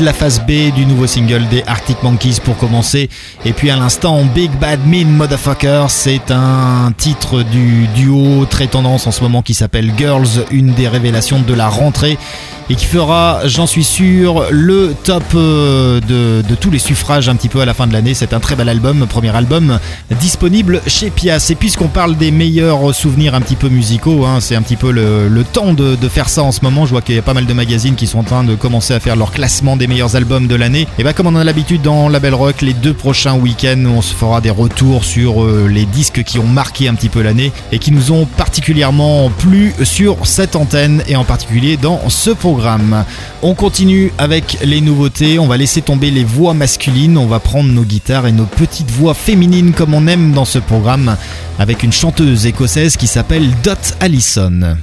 La phase B du nouveau single des Arctic Monkeys pour commencer. Et puis à l'instant, Big Bad Mean Motherfucker, c'est un titre du duo très tendance en ce moment qui s'appelle Girls, une des révélations de la rentrée et qui fera, j'en suis sûr, le top euh, de, tous les suffrages un petit peu à la fin de l'année. C'est un très bel album, premier album disponible chez Pias. Et puisqu'on parle des meilleurs souvenirs un petit peu musicaux, hein, c'est un petit peu le, temps de, faire ça en ce moment. Je vois qu'il y a pas mal de magazines qui sont en train de commencer à faire leur classement des meilleurs albums de l'année. Et bah comme on a l'habitude dans Label Rock, les deux prochains week-ends, on se fera des retours sur euh, les disques qui ont marqué un petit peu l'année et qui nous ont particulièrement plu sur cette antenne et en particulier dans ce programme. On continue avec les nouveautés, on va laisser tomber les voix masculines, on va prendre nos guitares et nos petites voix féminines comme on aime dans ce programme avec une chanteuse écossaise qui s'appelle Dot Allison.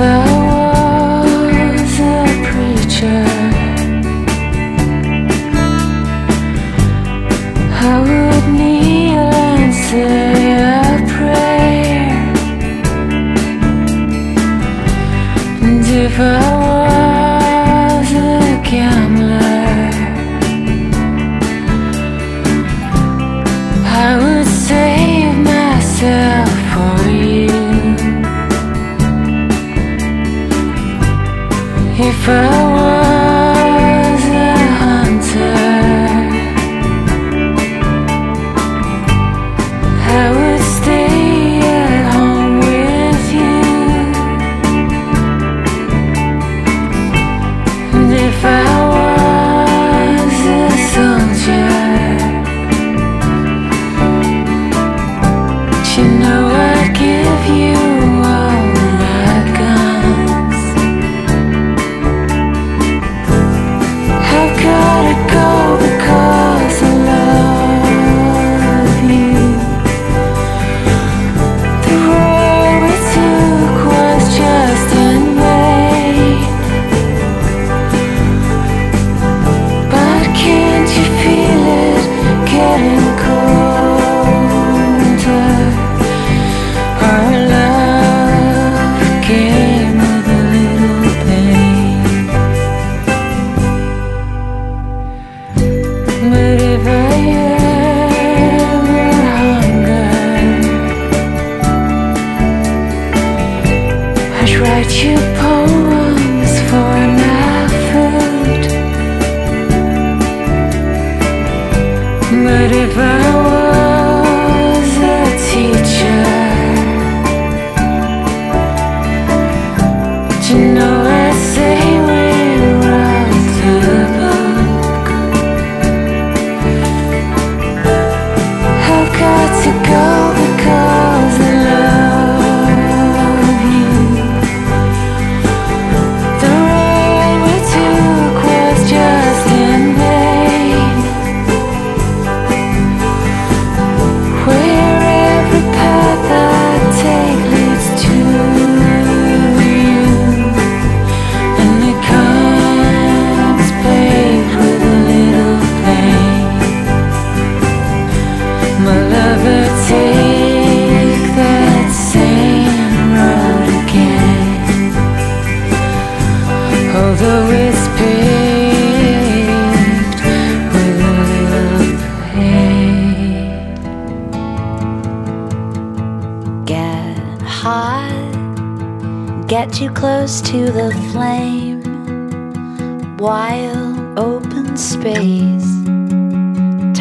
never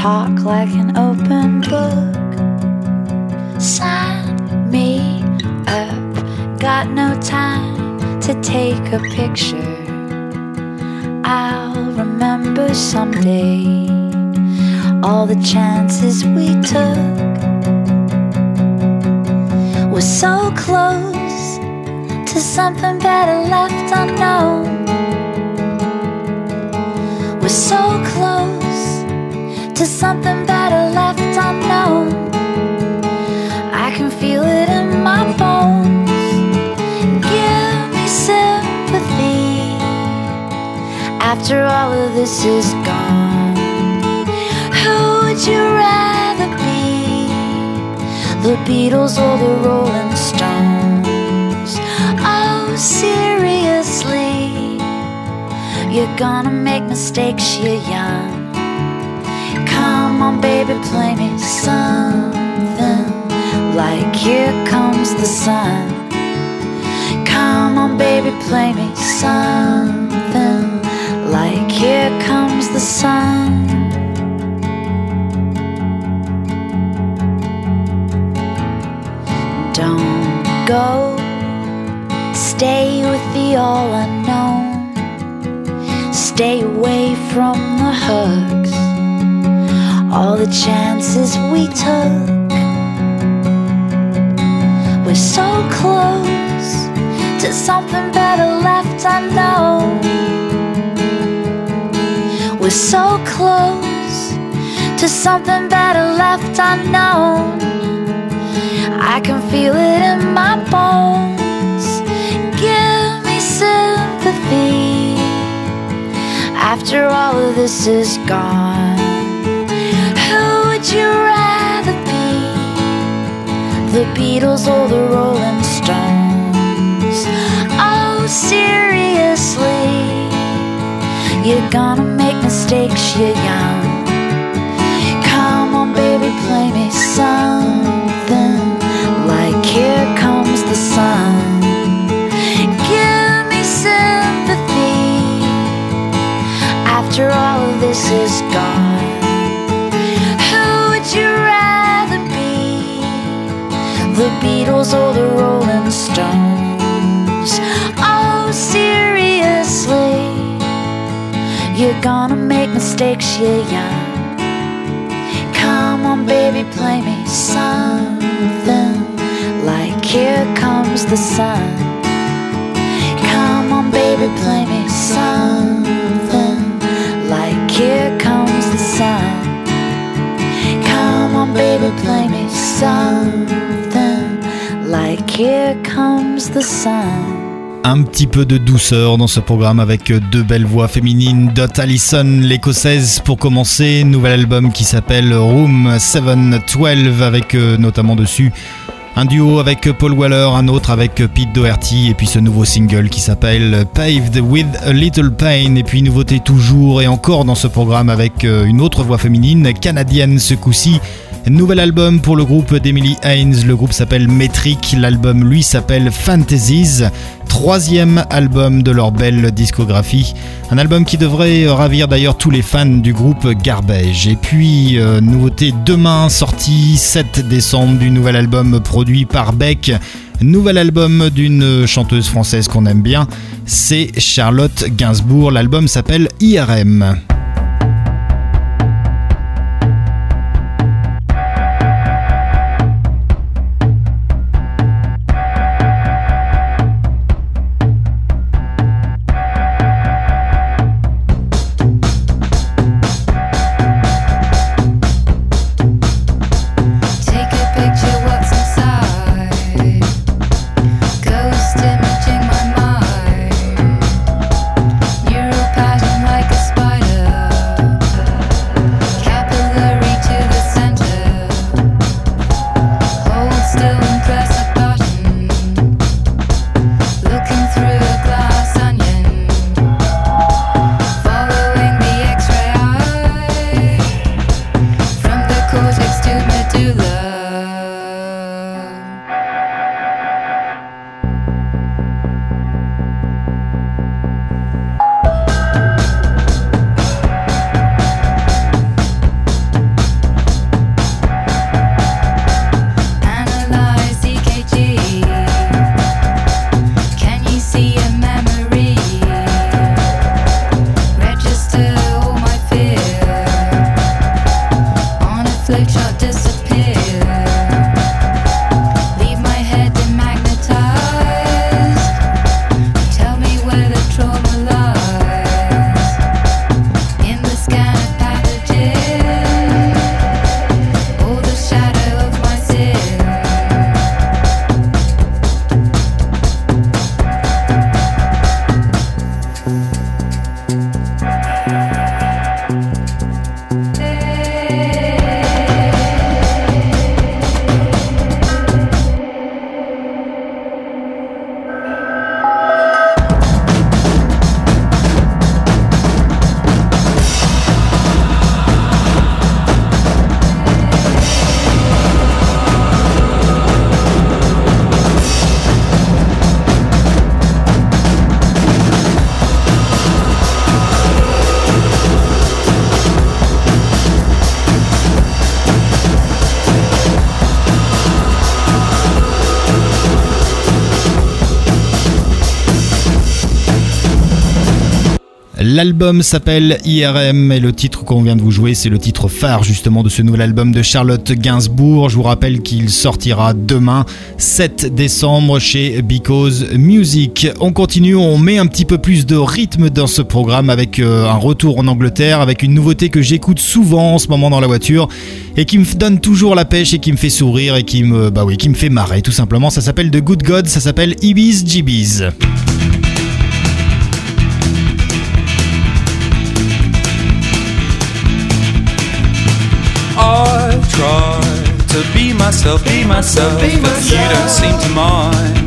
Talk like an open book. Sign me up. Got no time to take a picture. I'll remember someday all the chances we took. We're so close to something better left unknown. We're so close to something better left unknown. I can feel it in my bones. Give me sympathy after all of this is gone. Who would you rather be? The Beatles or the Rolling Stones? Oh, seriously, you're gonna make mistakes, you're young. On, baby, play me something like Here Comes the Sun. Come on, baby, play me something like Here Comes the Sun. Don't go, stay with the all unknown. Stay away from the hugs, all the chances we took. We're so close to something better left unknown. We're so close to something better left unknown. I can feel it in my bones. Give me sympathy after all of this is gone. You rather be? The Beatles or the Rolling Stones? Oh, seriously, you're gonna make mistakes, you're young. Come on, baby, play me something like Here Comes the Sun. Give me sympathy after all of this is gone. The Beatles or the Rolling Stones? Oh, seriously, you're gonna make mistakes, you're young. Come on, baby, play me something like Here Comes the Sun. Come on, baby, play me something like Here Comes the Sun. Come on, baby, play me something Here Comes the Sun. un petit peu de douceur dans ce programme avec deux belles voix féminines. Dot Allison, l'écossaise, pour commencer. Nouvel album qui s'appelle Room 712 avec euh, notamment dessus un duo avec Paul Weller, un autre avec Pete Doherty et puis ce nouveau single qui s'appelle Paved with a Little Pain et puis nouveauté toujours et encore dans ce programme avec euh, une autre voix féminine canadienne ce coup-ci. Nouvel album pour le groupe d'Emily Haynes, le groupe s'appelle Metric, l'album lui s'appelle Fantasies, troisième album de leur belle discographie, un album qui devrait ravir d'ailleurs tous les fans du groupe Garbage. Et puis, euh, nouveauté demain, sortie 7 décembre du nouvel album produit par Beck, nouvel album d'une chanteuse française qu'on aime bien, c'est Charlotte Gainsbourg, l'album s'appelle IRM. L'album s'appelle IRM et le titre qu'on vient de vous jouer, c'est le titre phare justement de ce nouvel album de Charlotte Gainsbourg. Je vous rappelle qu'il sortira demain, 7 décembre, chez Because Music. On continue, on met un petit peu plus de rythme dans ce programme avec euh, un retour en Angleterre, avec une nouveauté que j'écoute souvent en ce moment dans la voiture et qui me donne toujours la pêche et qui me fait sourire et qui me, bah oui, qui me fait marrer tout simplement. Ça s'appelle The Good God, ça s'appelle Ibis Gibis. To be myself, be myself, be but you don't seem to mind.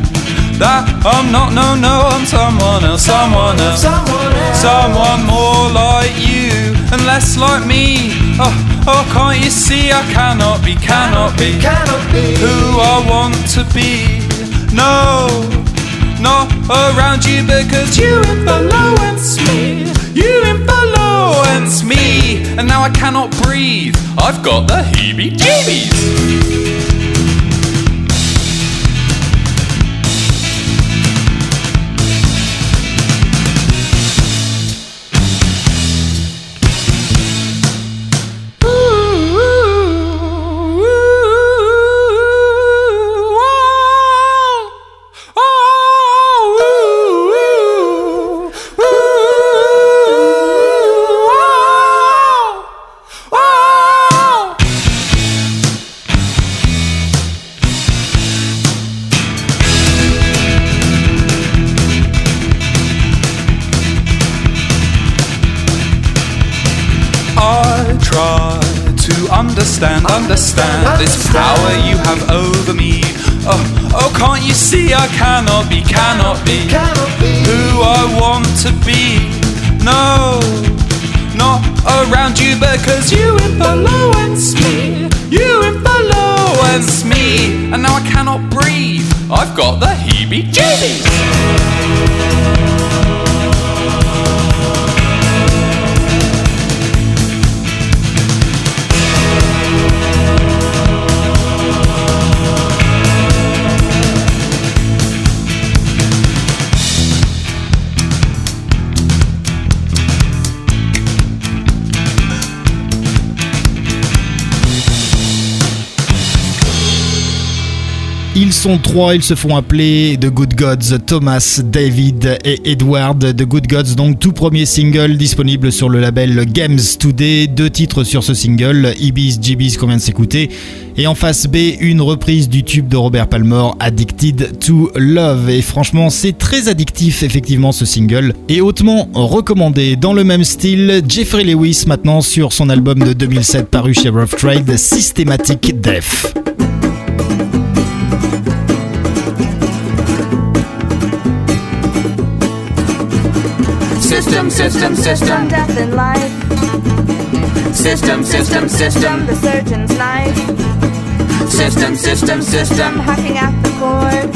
That I'm not, no, no, I'm someone else, someone else, Someone else. someone more like you and less like me. Oh, oh, can't you see I cannot be, cannot be, Cannot be. who I want to be? No, not around you because you now I cannot breathe. I've got the heebie-jeebies. I cannot be, who I want to be? No, not around you because you influence me. You influence me, and now I cannot breathe. I've got the heebie-jeebies. Sont trois, ils se font appeler The Good Gods, Thomas, David et Edward. The Good Gods, donc tout premier single disponible sur le label Games Today. Deux titres sur ce single, Ibis, Gibis qu'on vient de s'écouter. Et en face B, une reprise du tube de Robert Palmer, Addicted to Love. Et franchement, c'est très addictif effectivement ce single. Et hautement recommandé. Dans le même style, Jeffrey Lewis maintenant sur son album de 2007 paru chez Rough Trade, Systematic Death. System, system, system, death in life. System, system, system, the surgeon's knife. System, system, system, hacking at the cord.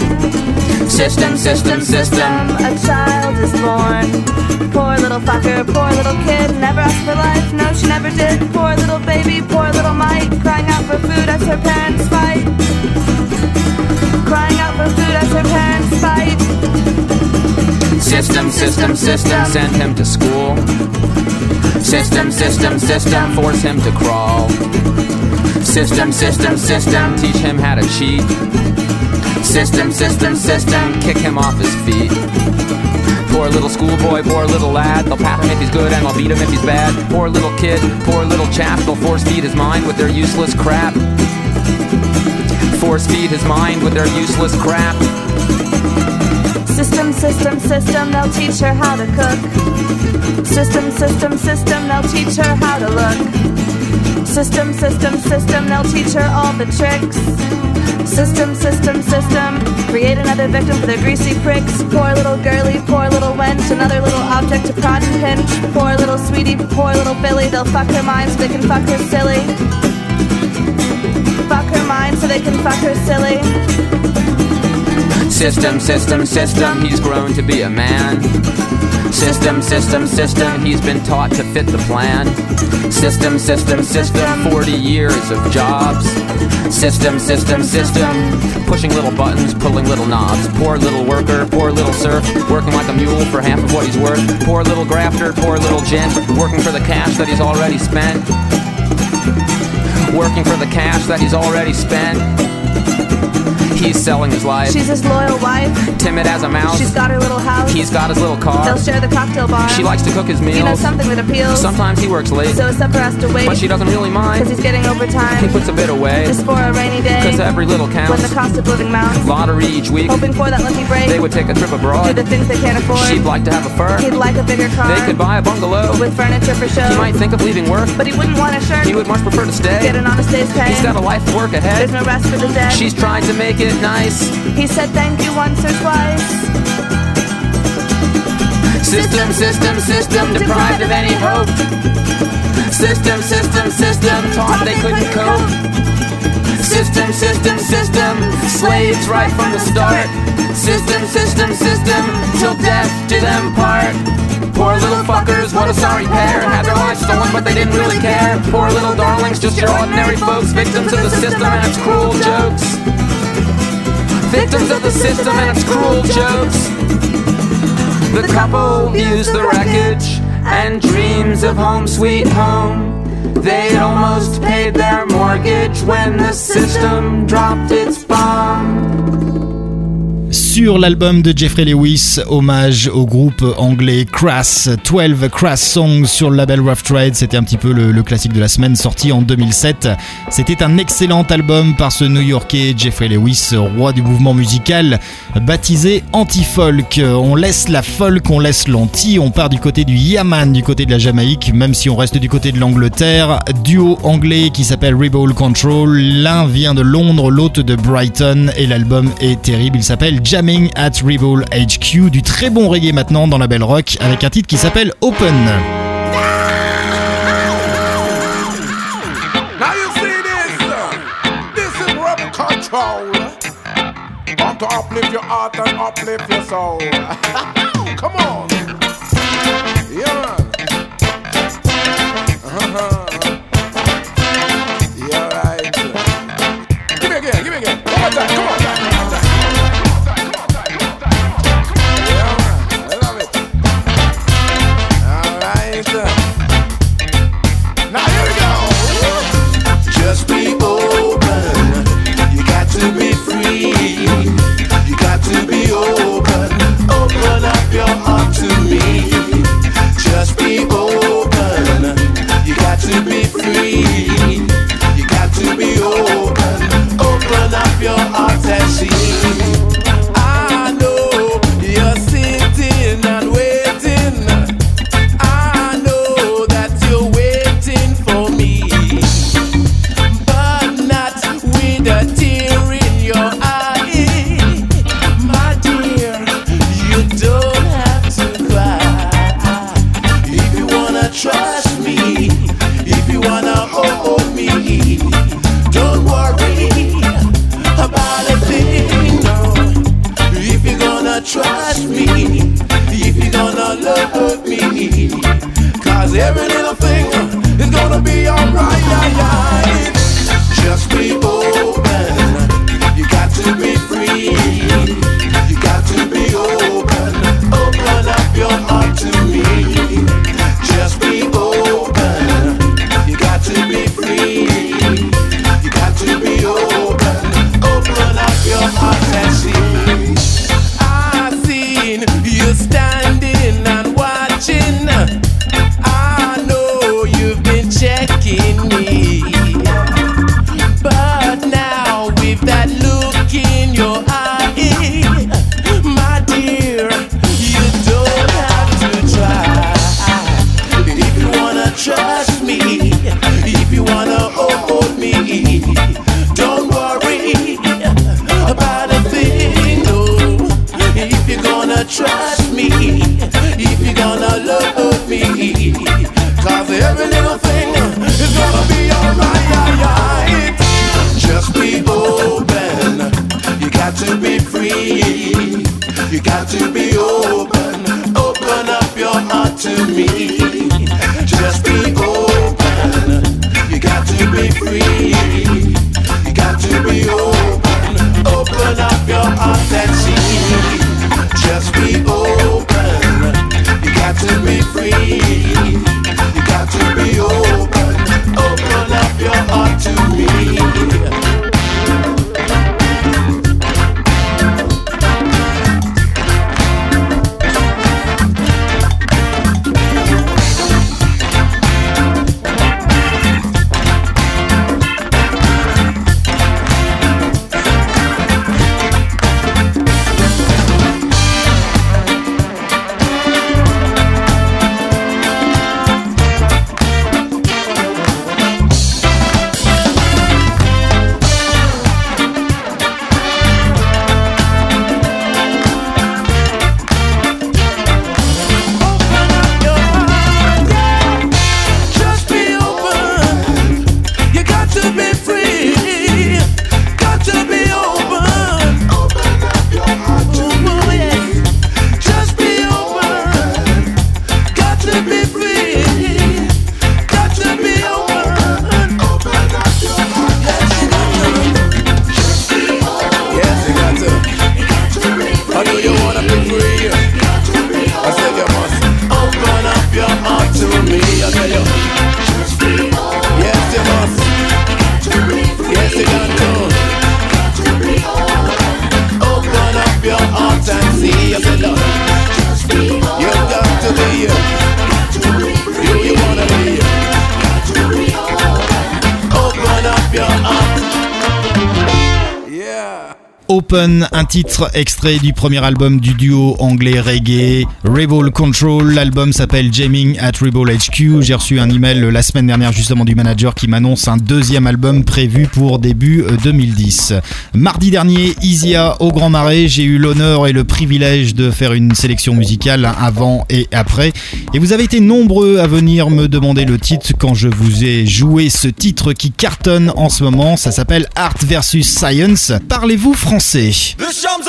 System, system, system, a child is born. Poor little fucker, poor little kid, never asked for life, no, she never did. Poor little baby, poor little Mike, crying out for food as her parents fight. Crying out for food as her parents fight. System, system, system, send him to school. System, system, system, force him to crawl. System, system, system, teach him how to cheat. System, system, system, kick him off his feet. Poor little schoolboy, poor little lad. They'll pat him if he's good and they'll beat him if he's bad. Poor little kid, poor little chap. They'll force feed his mind with their useless crap. Force feed his mind with their useless crap. System, system, system, they'll teach her how to cook. System, system, system, they'll teach her how to look. System, system, system, they'll teach her all the tricks. System, system, system, create another victim for their greasy pricks. Poor little girly, poor little wench, another little object to prod and pinch. Poor little sweetie, poor little filly, they'll fuck her mind so they can fuck her silly. Fuck her mind so they can fuck her silly. System, system, system, he's grown to be a man. System, system, system, he's been taught to fit the plan. System, system, system, 40 years of jobs. System, system, system, pushing little buttons, pulling little knobs. Poor little worker, poor little serf, working like a mule for half of what he's worth. Poor little grafter, poor little gent, working for the cash that he's already spent. Working for the cash that he's already spent. He's selling his life. She's his loyal wife. Timid as a mouse. She's got her little house. He's got his little car. They'll share the cocktail bar. She likes to cook his meals. You know something that appeals. Sometimes he works late. So his supper has to wait. But she doesn't really mind. Cause he's getting overtime. He puts a bit away. Just for a rainy day. Cause every little counts. When the cost of living mounts. Lottery each week. Hoping for that lucky break. They would take a trip abroad. Do the things they can't afford. She'd like to have a fur. He'd like a bigger car. They could buy a bungalow. With furniture for show. He might think of leaving work. But he wouldn't want a shirt. He would much prefer to stay. Get an honest day's pay. He's got a life of work ahead. There's no rest for the dead. She's trying to make it nice. He said thank you once or twice. System, system, system, deprived of any hope. System, system, system, taught they couldn't cope. System, system, system, slaves right from the start. System, system, system, till death do them part. Poor little fuckers, what a sorry pair. Had their lives stolen, but they didn't really care. Poor little darlings, just your ordinary folks, victims of the system and its cruel jokes. Victims of the system and its cruel jokes. The couple views the wreckage and dreams of home sweet home. They'd almost paid their mortgage when the system dropped its bomb. Sur l'album de Jeffrey Lewis, hommage au groupe anglais Crass, 12 Crass Songs sur le label Rough Trade, c'était un petit peu le, classique de la semaine sorti en 2007. C'était un excellent album par ce New-Yorkais Jeffrey Lewis, roi du mouvement musical baptisé anti-folk. On laisse la folk, on laisse l'anti, on part du côté du Yaman, du côté de la Jamaïque, même si on reste du côté de l'Angleterre. Duo anglais qui s'appelle Rebel Control, l'un vient de Londres, l'autre de Brighton et l'album est terrible, il s'appelle At Rebel HQ, du très bon reggae maintenant dans la belle rock avec un titre qui s'appelle Open. To uplift your heart and uplift your soul. Come on. Uh-huh. Right. Give me again. You got to be open. Open up your heart and see. Jackson Un titre extrait du premier album du duo anglais reggae, Rebel Control. L'album s'appelle Jamming at Rebel HQ. J'ai reçu un email la semaine dernière justement du manager qui m'annonce un deuxième album prévu pour début euh, 2010. Mardi dernier, Isia au Grand Marais. J'ai eu l'honneur et le privilège de faire une sélection musicale avant et après. Et vous avez été nombreux à venir me demander le titre quand je vous ai joué ce titre qui cartonne en ce moment. Ça s'appelle Art vs Science. Parlez-vous français? Shams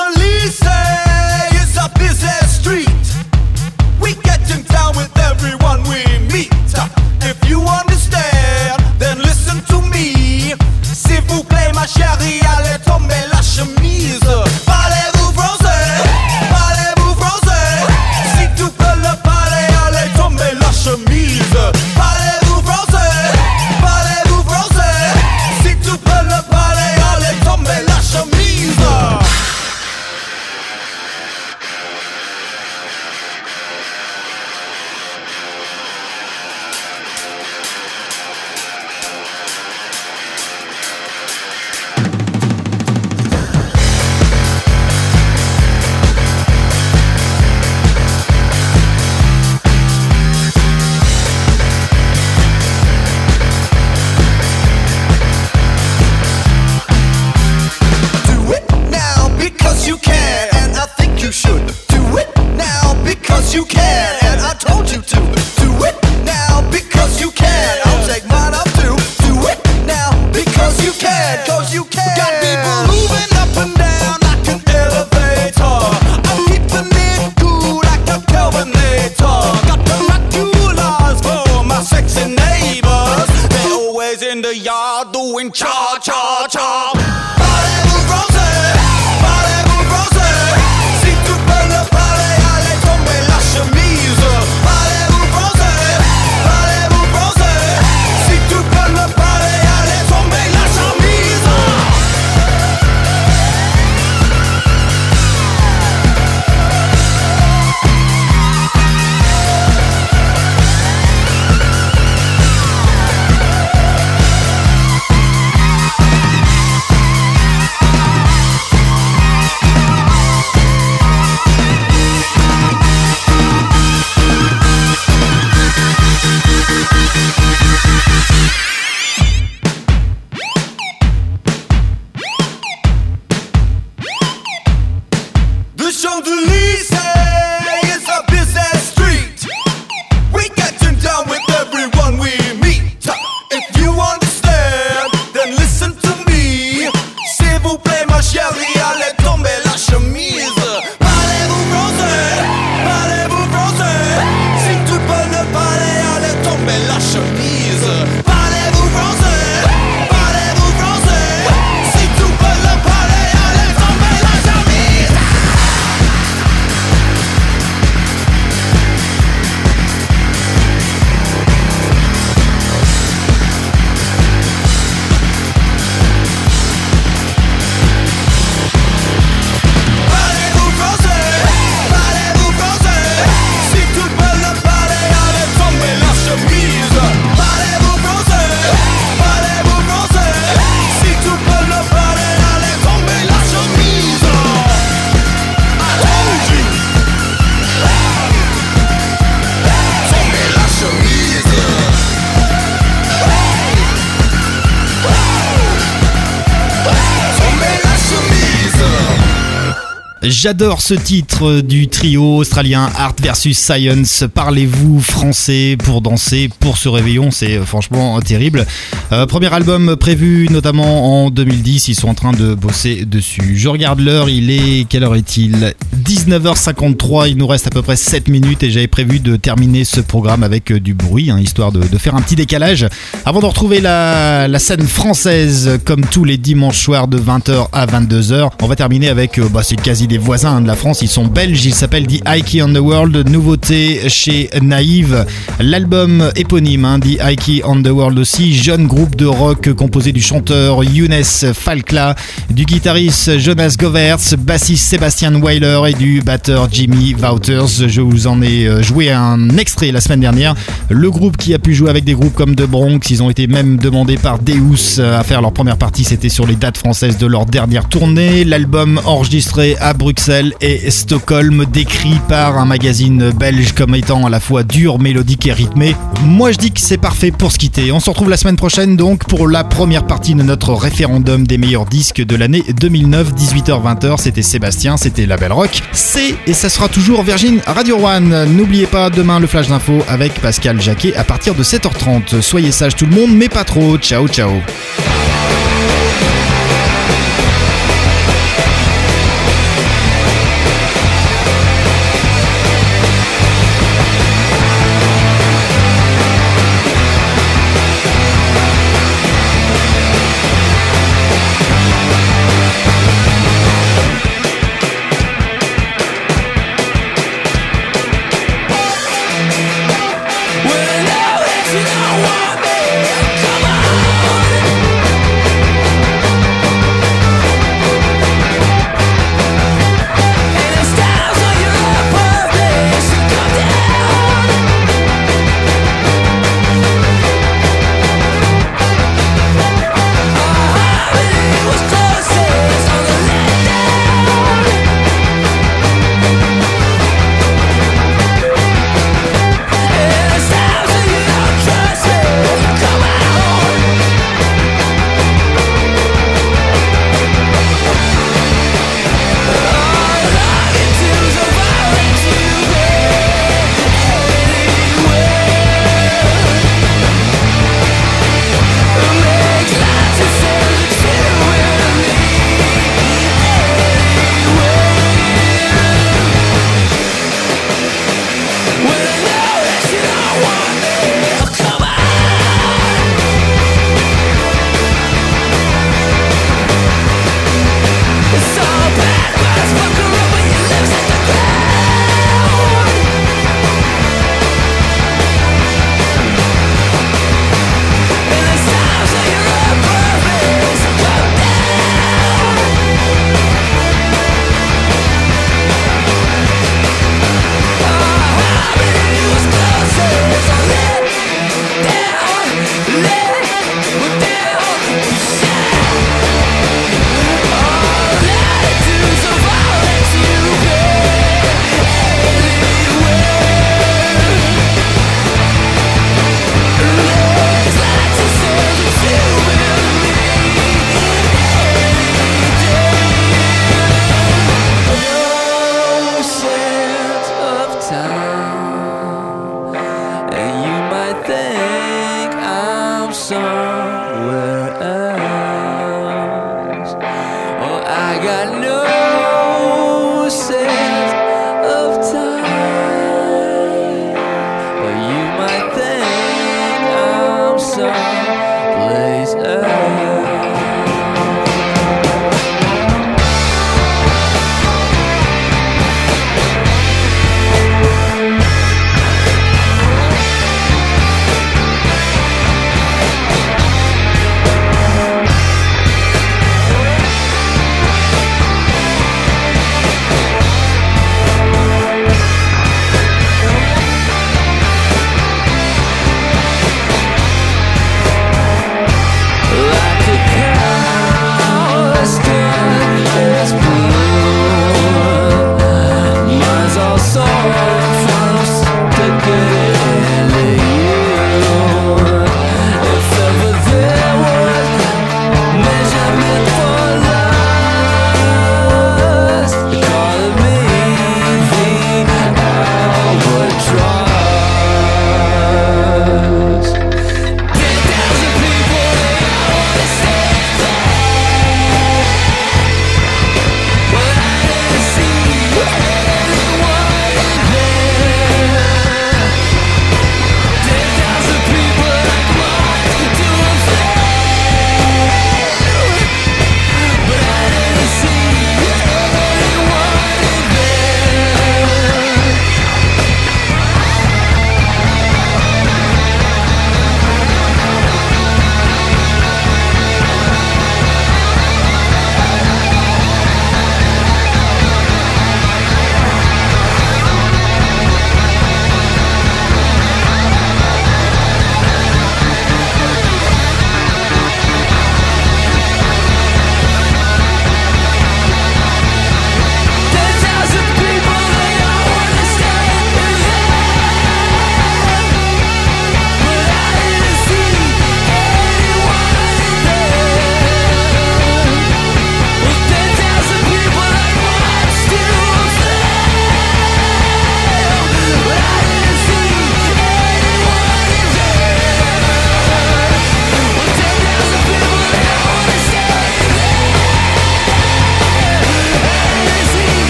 J'adore ce titre du trio australien Art versus Science. Parlez-vous français pour danser pour ce réveillon? C'est euh, franchement terrible. Euh, premier album prévu notamment en 2010. Ils sont en train de bosser dessus. Je regarde l'heure. Il est. Quelle heure est-il? 19h53. Il nous reste à peu près 7 minutes et j'avais prévu de terminer ce programme avec euh, du bruit, hein, histoire de, faire un petit décalage. Avant de retrouver la, scène française comme tous les dimanches soirs de 20h à 22h, on va terminer avec. euh, bah, c'est quasi des voisins de la France. Ils sont belges. Ils s'appellent The Ike on the World. Nouveauté chez Naïve. L'album éponyme, hein, The Ike on the World aussi. Jeune groupe de rock composé du chanteur Younes Falkla, du guitariste Jonas Govertz, bassiste Sébastien Weiler et du batteur Jimmy Wouters. Je vous en ai euh, joué un extrait la semaine dernière. Le groupe qui a pu jouer avec des groupes comme The Bronx, ils ont été même demandés par Deus euh, à faire leur première partie. C'était sur les dates françaises de leur dernière tournée. L'album enregistré à Bruxelles et Stockholm, décrit par un magazine belge comme étant à la fois dur, mélodique et rythmé. Moi je dis que c'est parfait pour se quitter. On se retrouve la semaine prochaine donc pour la première partie de notre référendum des meilleurs disques de l'année 2009, 18h-20h. C'était Sébastien, c'était La Belle Rock. C'est et ça sera toujours Virgin Radio One. N'oubliez pas demain le flash d'info avec Pascal Jacquet à partir de 7h30. Soyez sages tout le monde, mais pas trop. Ciao ciao.